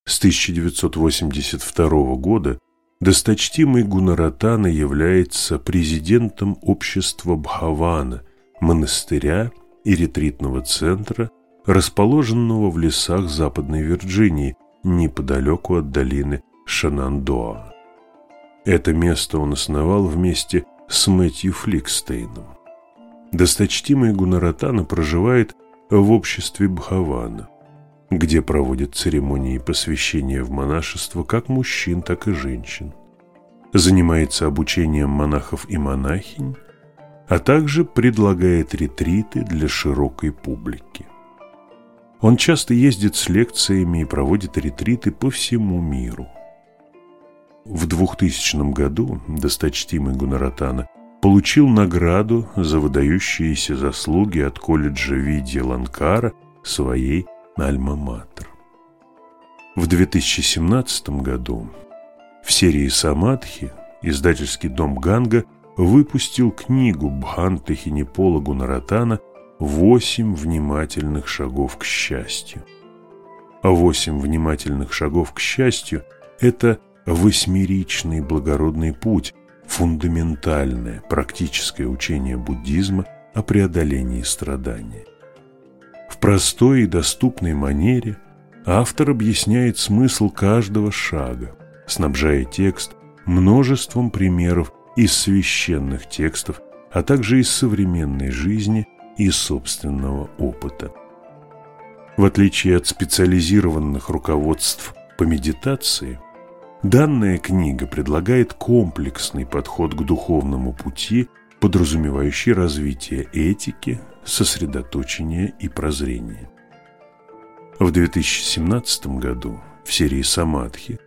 С 1982 года досточтимый Гунаратана является президентом общества Бхавана, монастыря и ретритного центра, расположенного в лесах Западной Вирджинии, неподалеку от долины Шанандоа. Это место он основал вместе с Мэтью Фликстейном. Досточтимый Гунаратана проживает в обществе Бхавана, где проводят церемонии посвящения в монашество как мужчин, так и женщин. Занимается обучением монахов и монахинь, а также предлагает ретриты для широкой публики. Он часто ездит с лекциями и проводит ретриты по всему миру. В 2000 году досточтимый Гунаратана получил награду за выдающиеся заслуги от колледжа Видья Ланкара своей Альма-Матер. В 2017 году в серии «Самадхи» издательский дом Ганга выпустил книгу Бханты Хинепола Гунаратана «Восемь внимательных шагов к счастью». А восемь внимательных шагов к счастью – это восьмеричный благородный путь, фундаментальное практическое учение буддизма о преодолении страдания. В простой и доступной манере автор объясняет смысл каждого шага, снабжая текст множеством примеров из священных текстов, а также из современной жизни и собственного опыта. В отличие от специализированных руководств по медитации – Данная книга предлагает комплексный подход к духовному пути, подразумевающий развитие этики, сосредоточения и прозрения. В 2017 году в серии «Самадхи»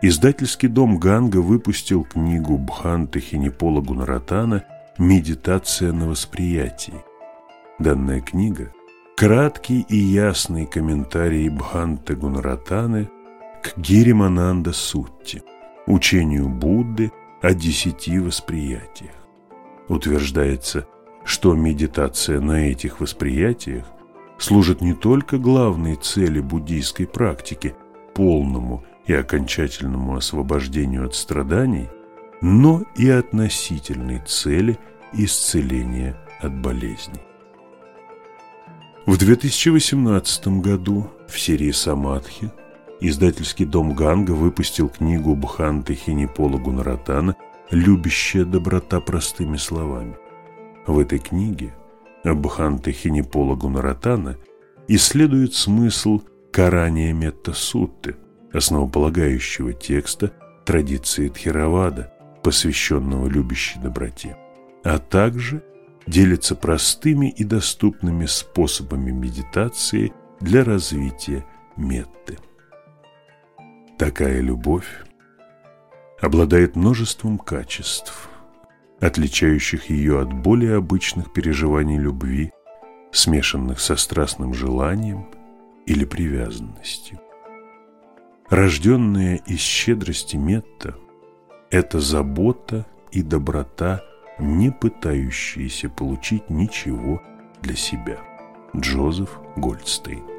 издательский дом Ганга выпустил книгу Бханты Хинипола Гунаратана «Медитация на восприятии». Данная книга – краткий и ясный комментарий Бханты Гунаратаны к Гиримананда Сутти, учению Будды о десяти восприятиях. Утверждается, что медитация на этих восприятиях служит не только главной цели буддийской практики, полному и окончательному освобождению от страданий, но и относительной цели исцеления от болезней. В 2018 году в серии «Самадхи» Издательский дом Ганга выпустил книгу Бханты Хинипола Гунаратана «Любящая доброта простыми словами». В этой книге Бханты Хинипола Гунаратана исследует смысл Карания Метта Сутты, основополагающего текста традиции Тхеравада, посвященного любящей доброте, а также делится простыми и доступными способами медитации для развития метты. Такая любовь обладает множеством качеств, отличающих ее от более обычных переживаний любви, смешанных со страстным желанием или привязанностью. Рожденная из щедрости Метта – это забота и доброта, не пытающиеся получить ничего для себя. Джозеф Гольдстейн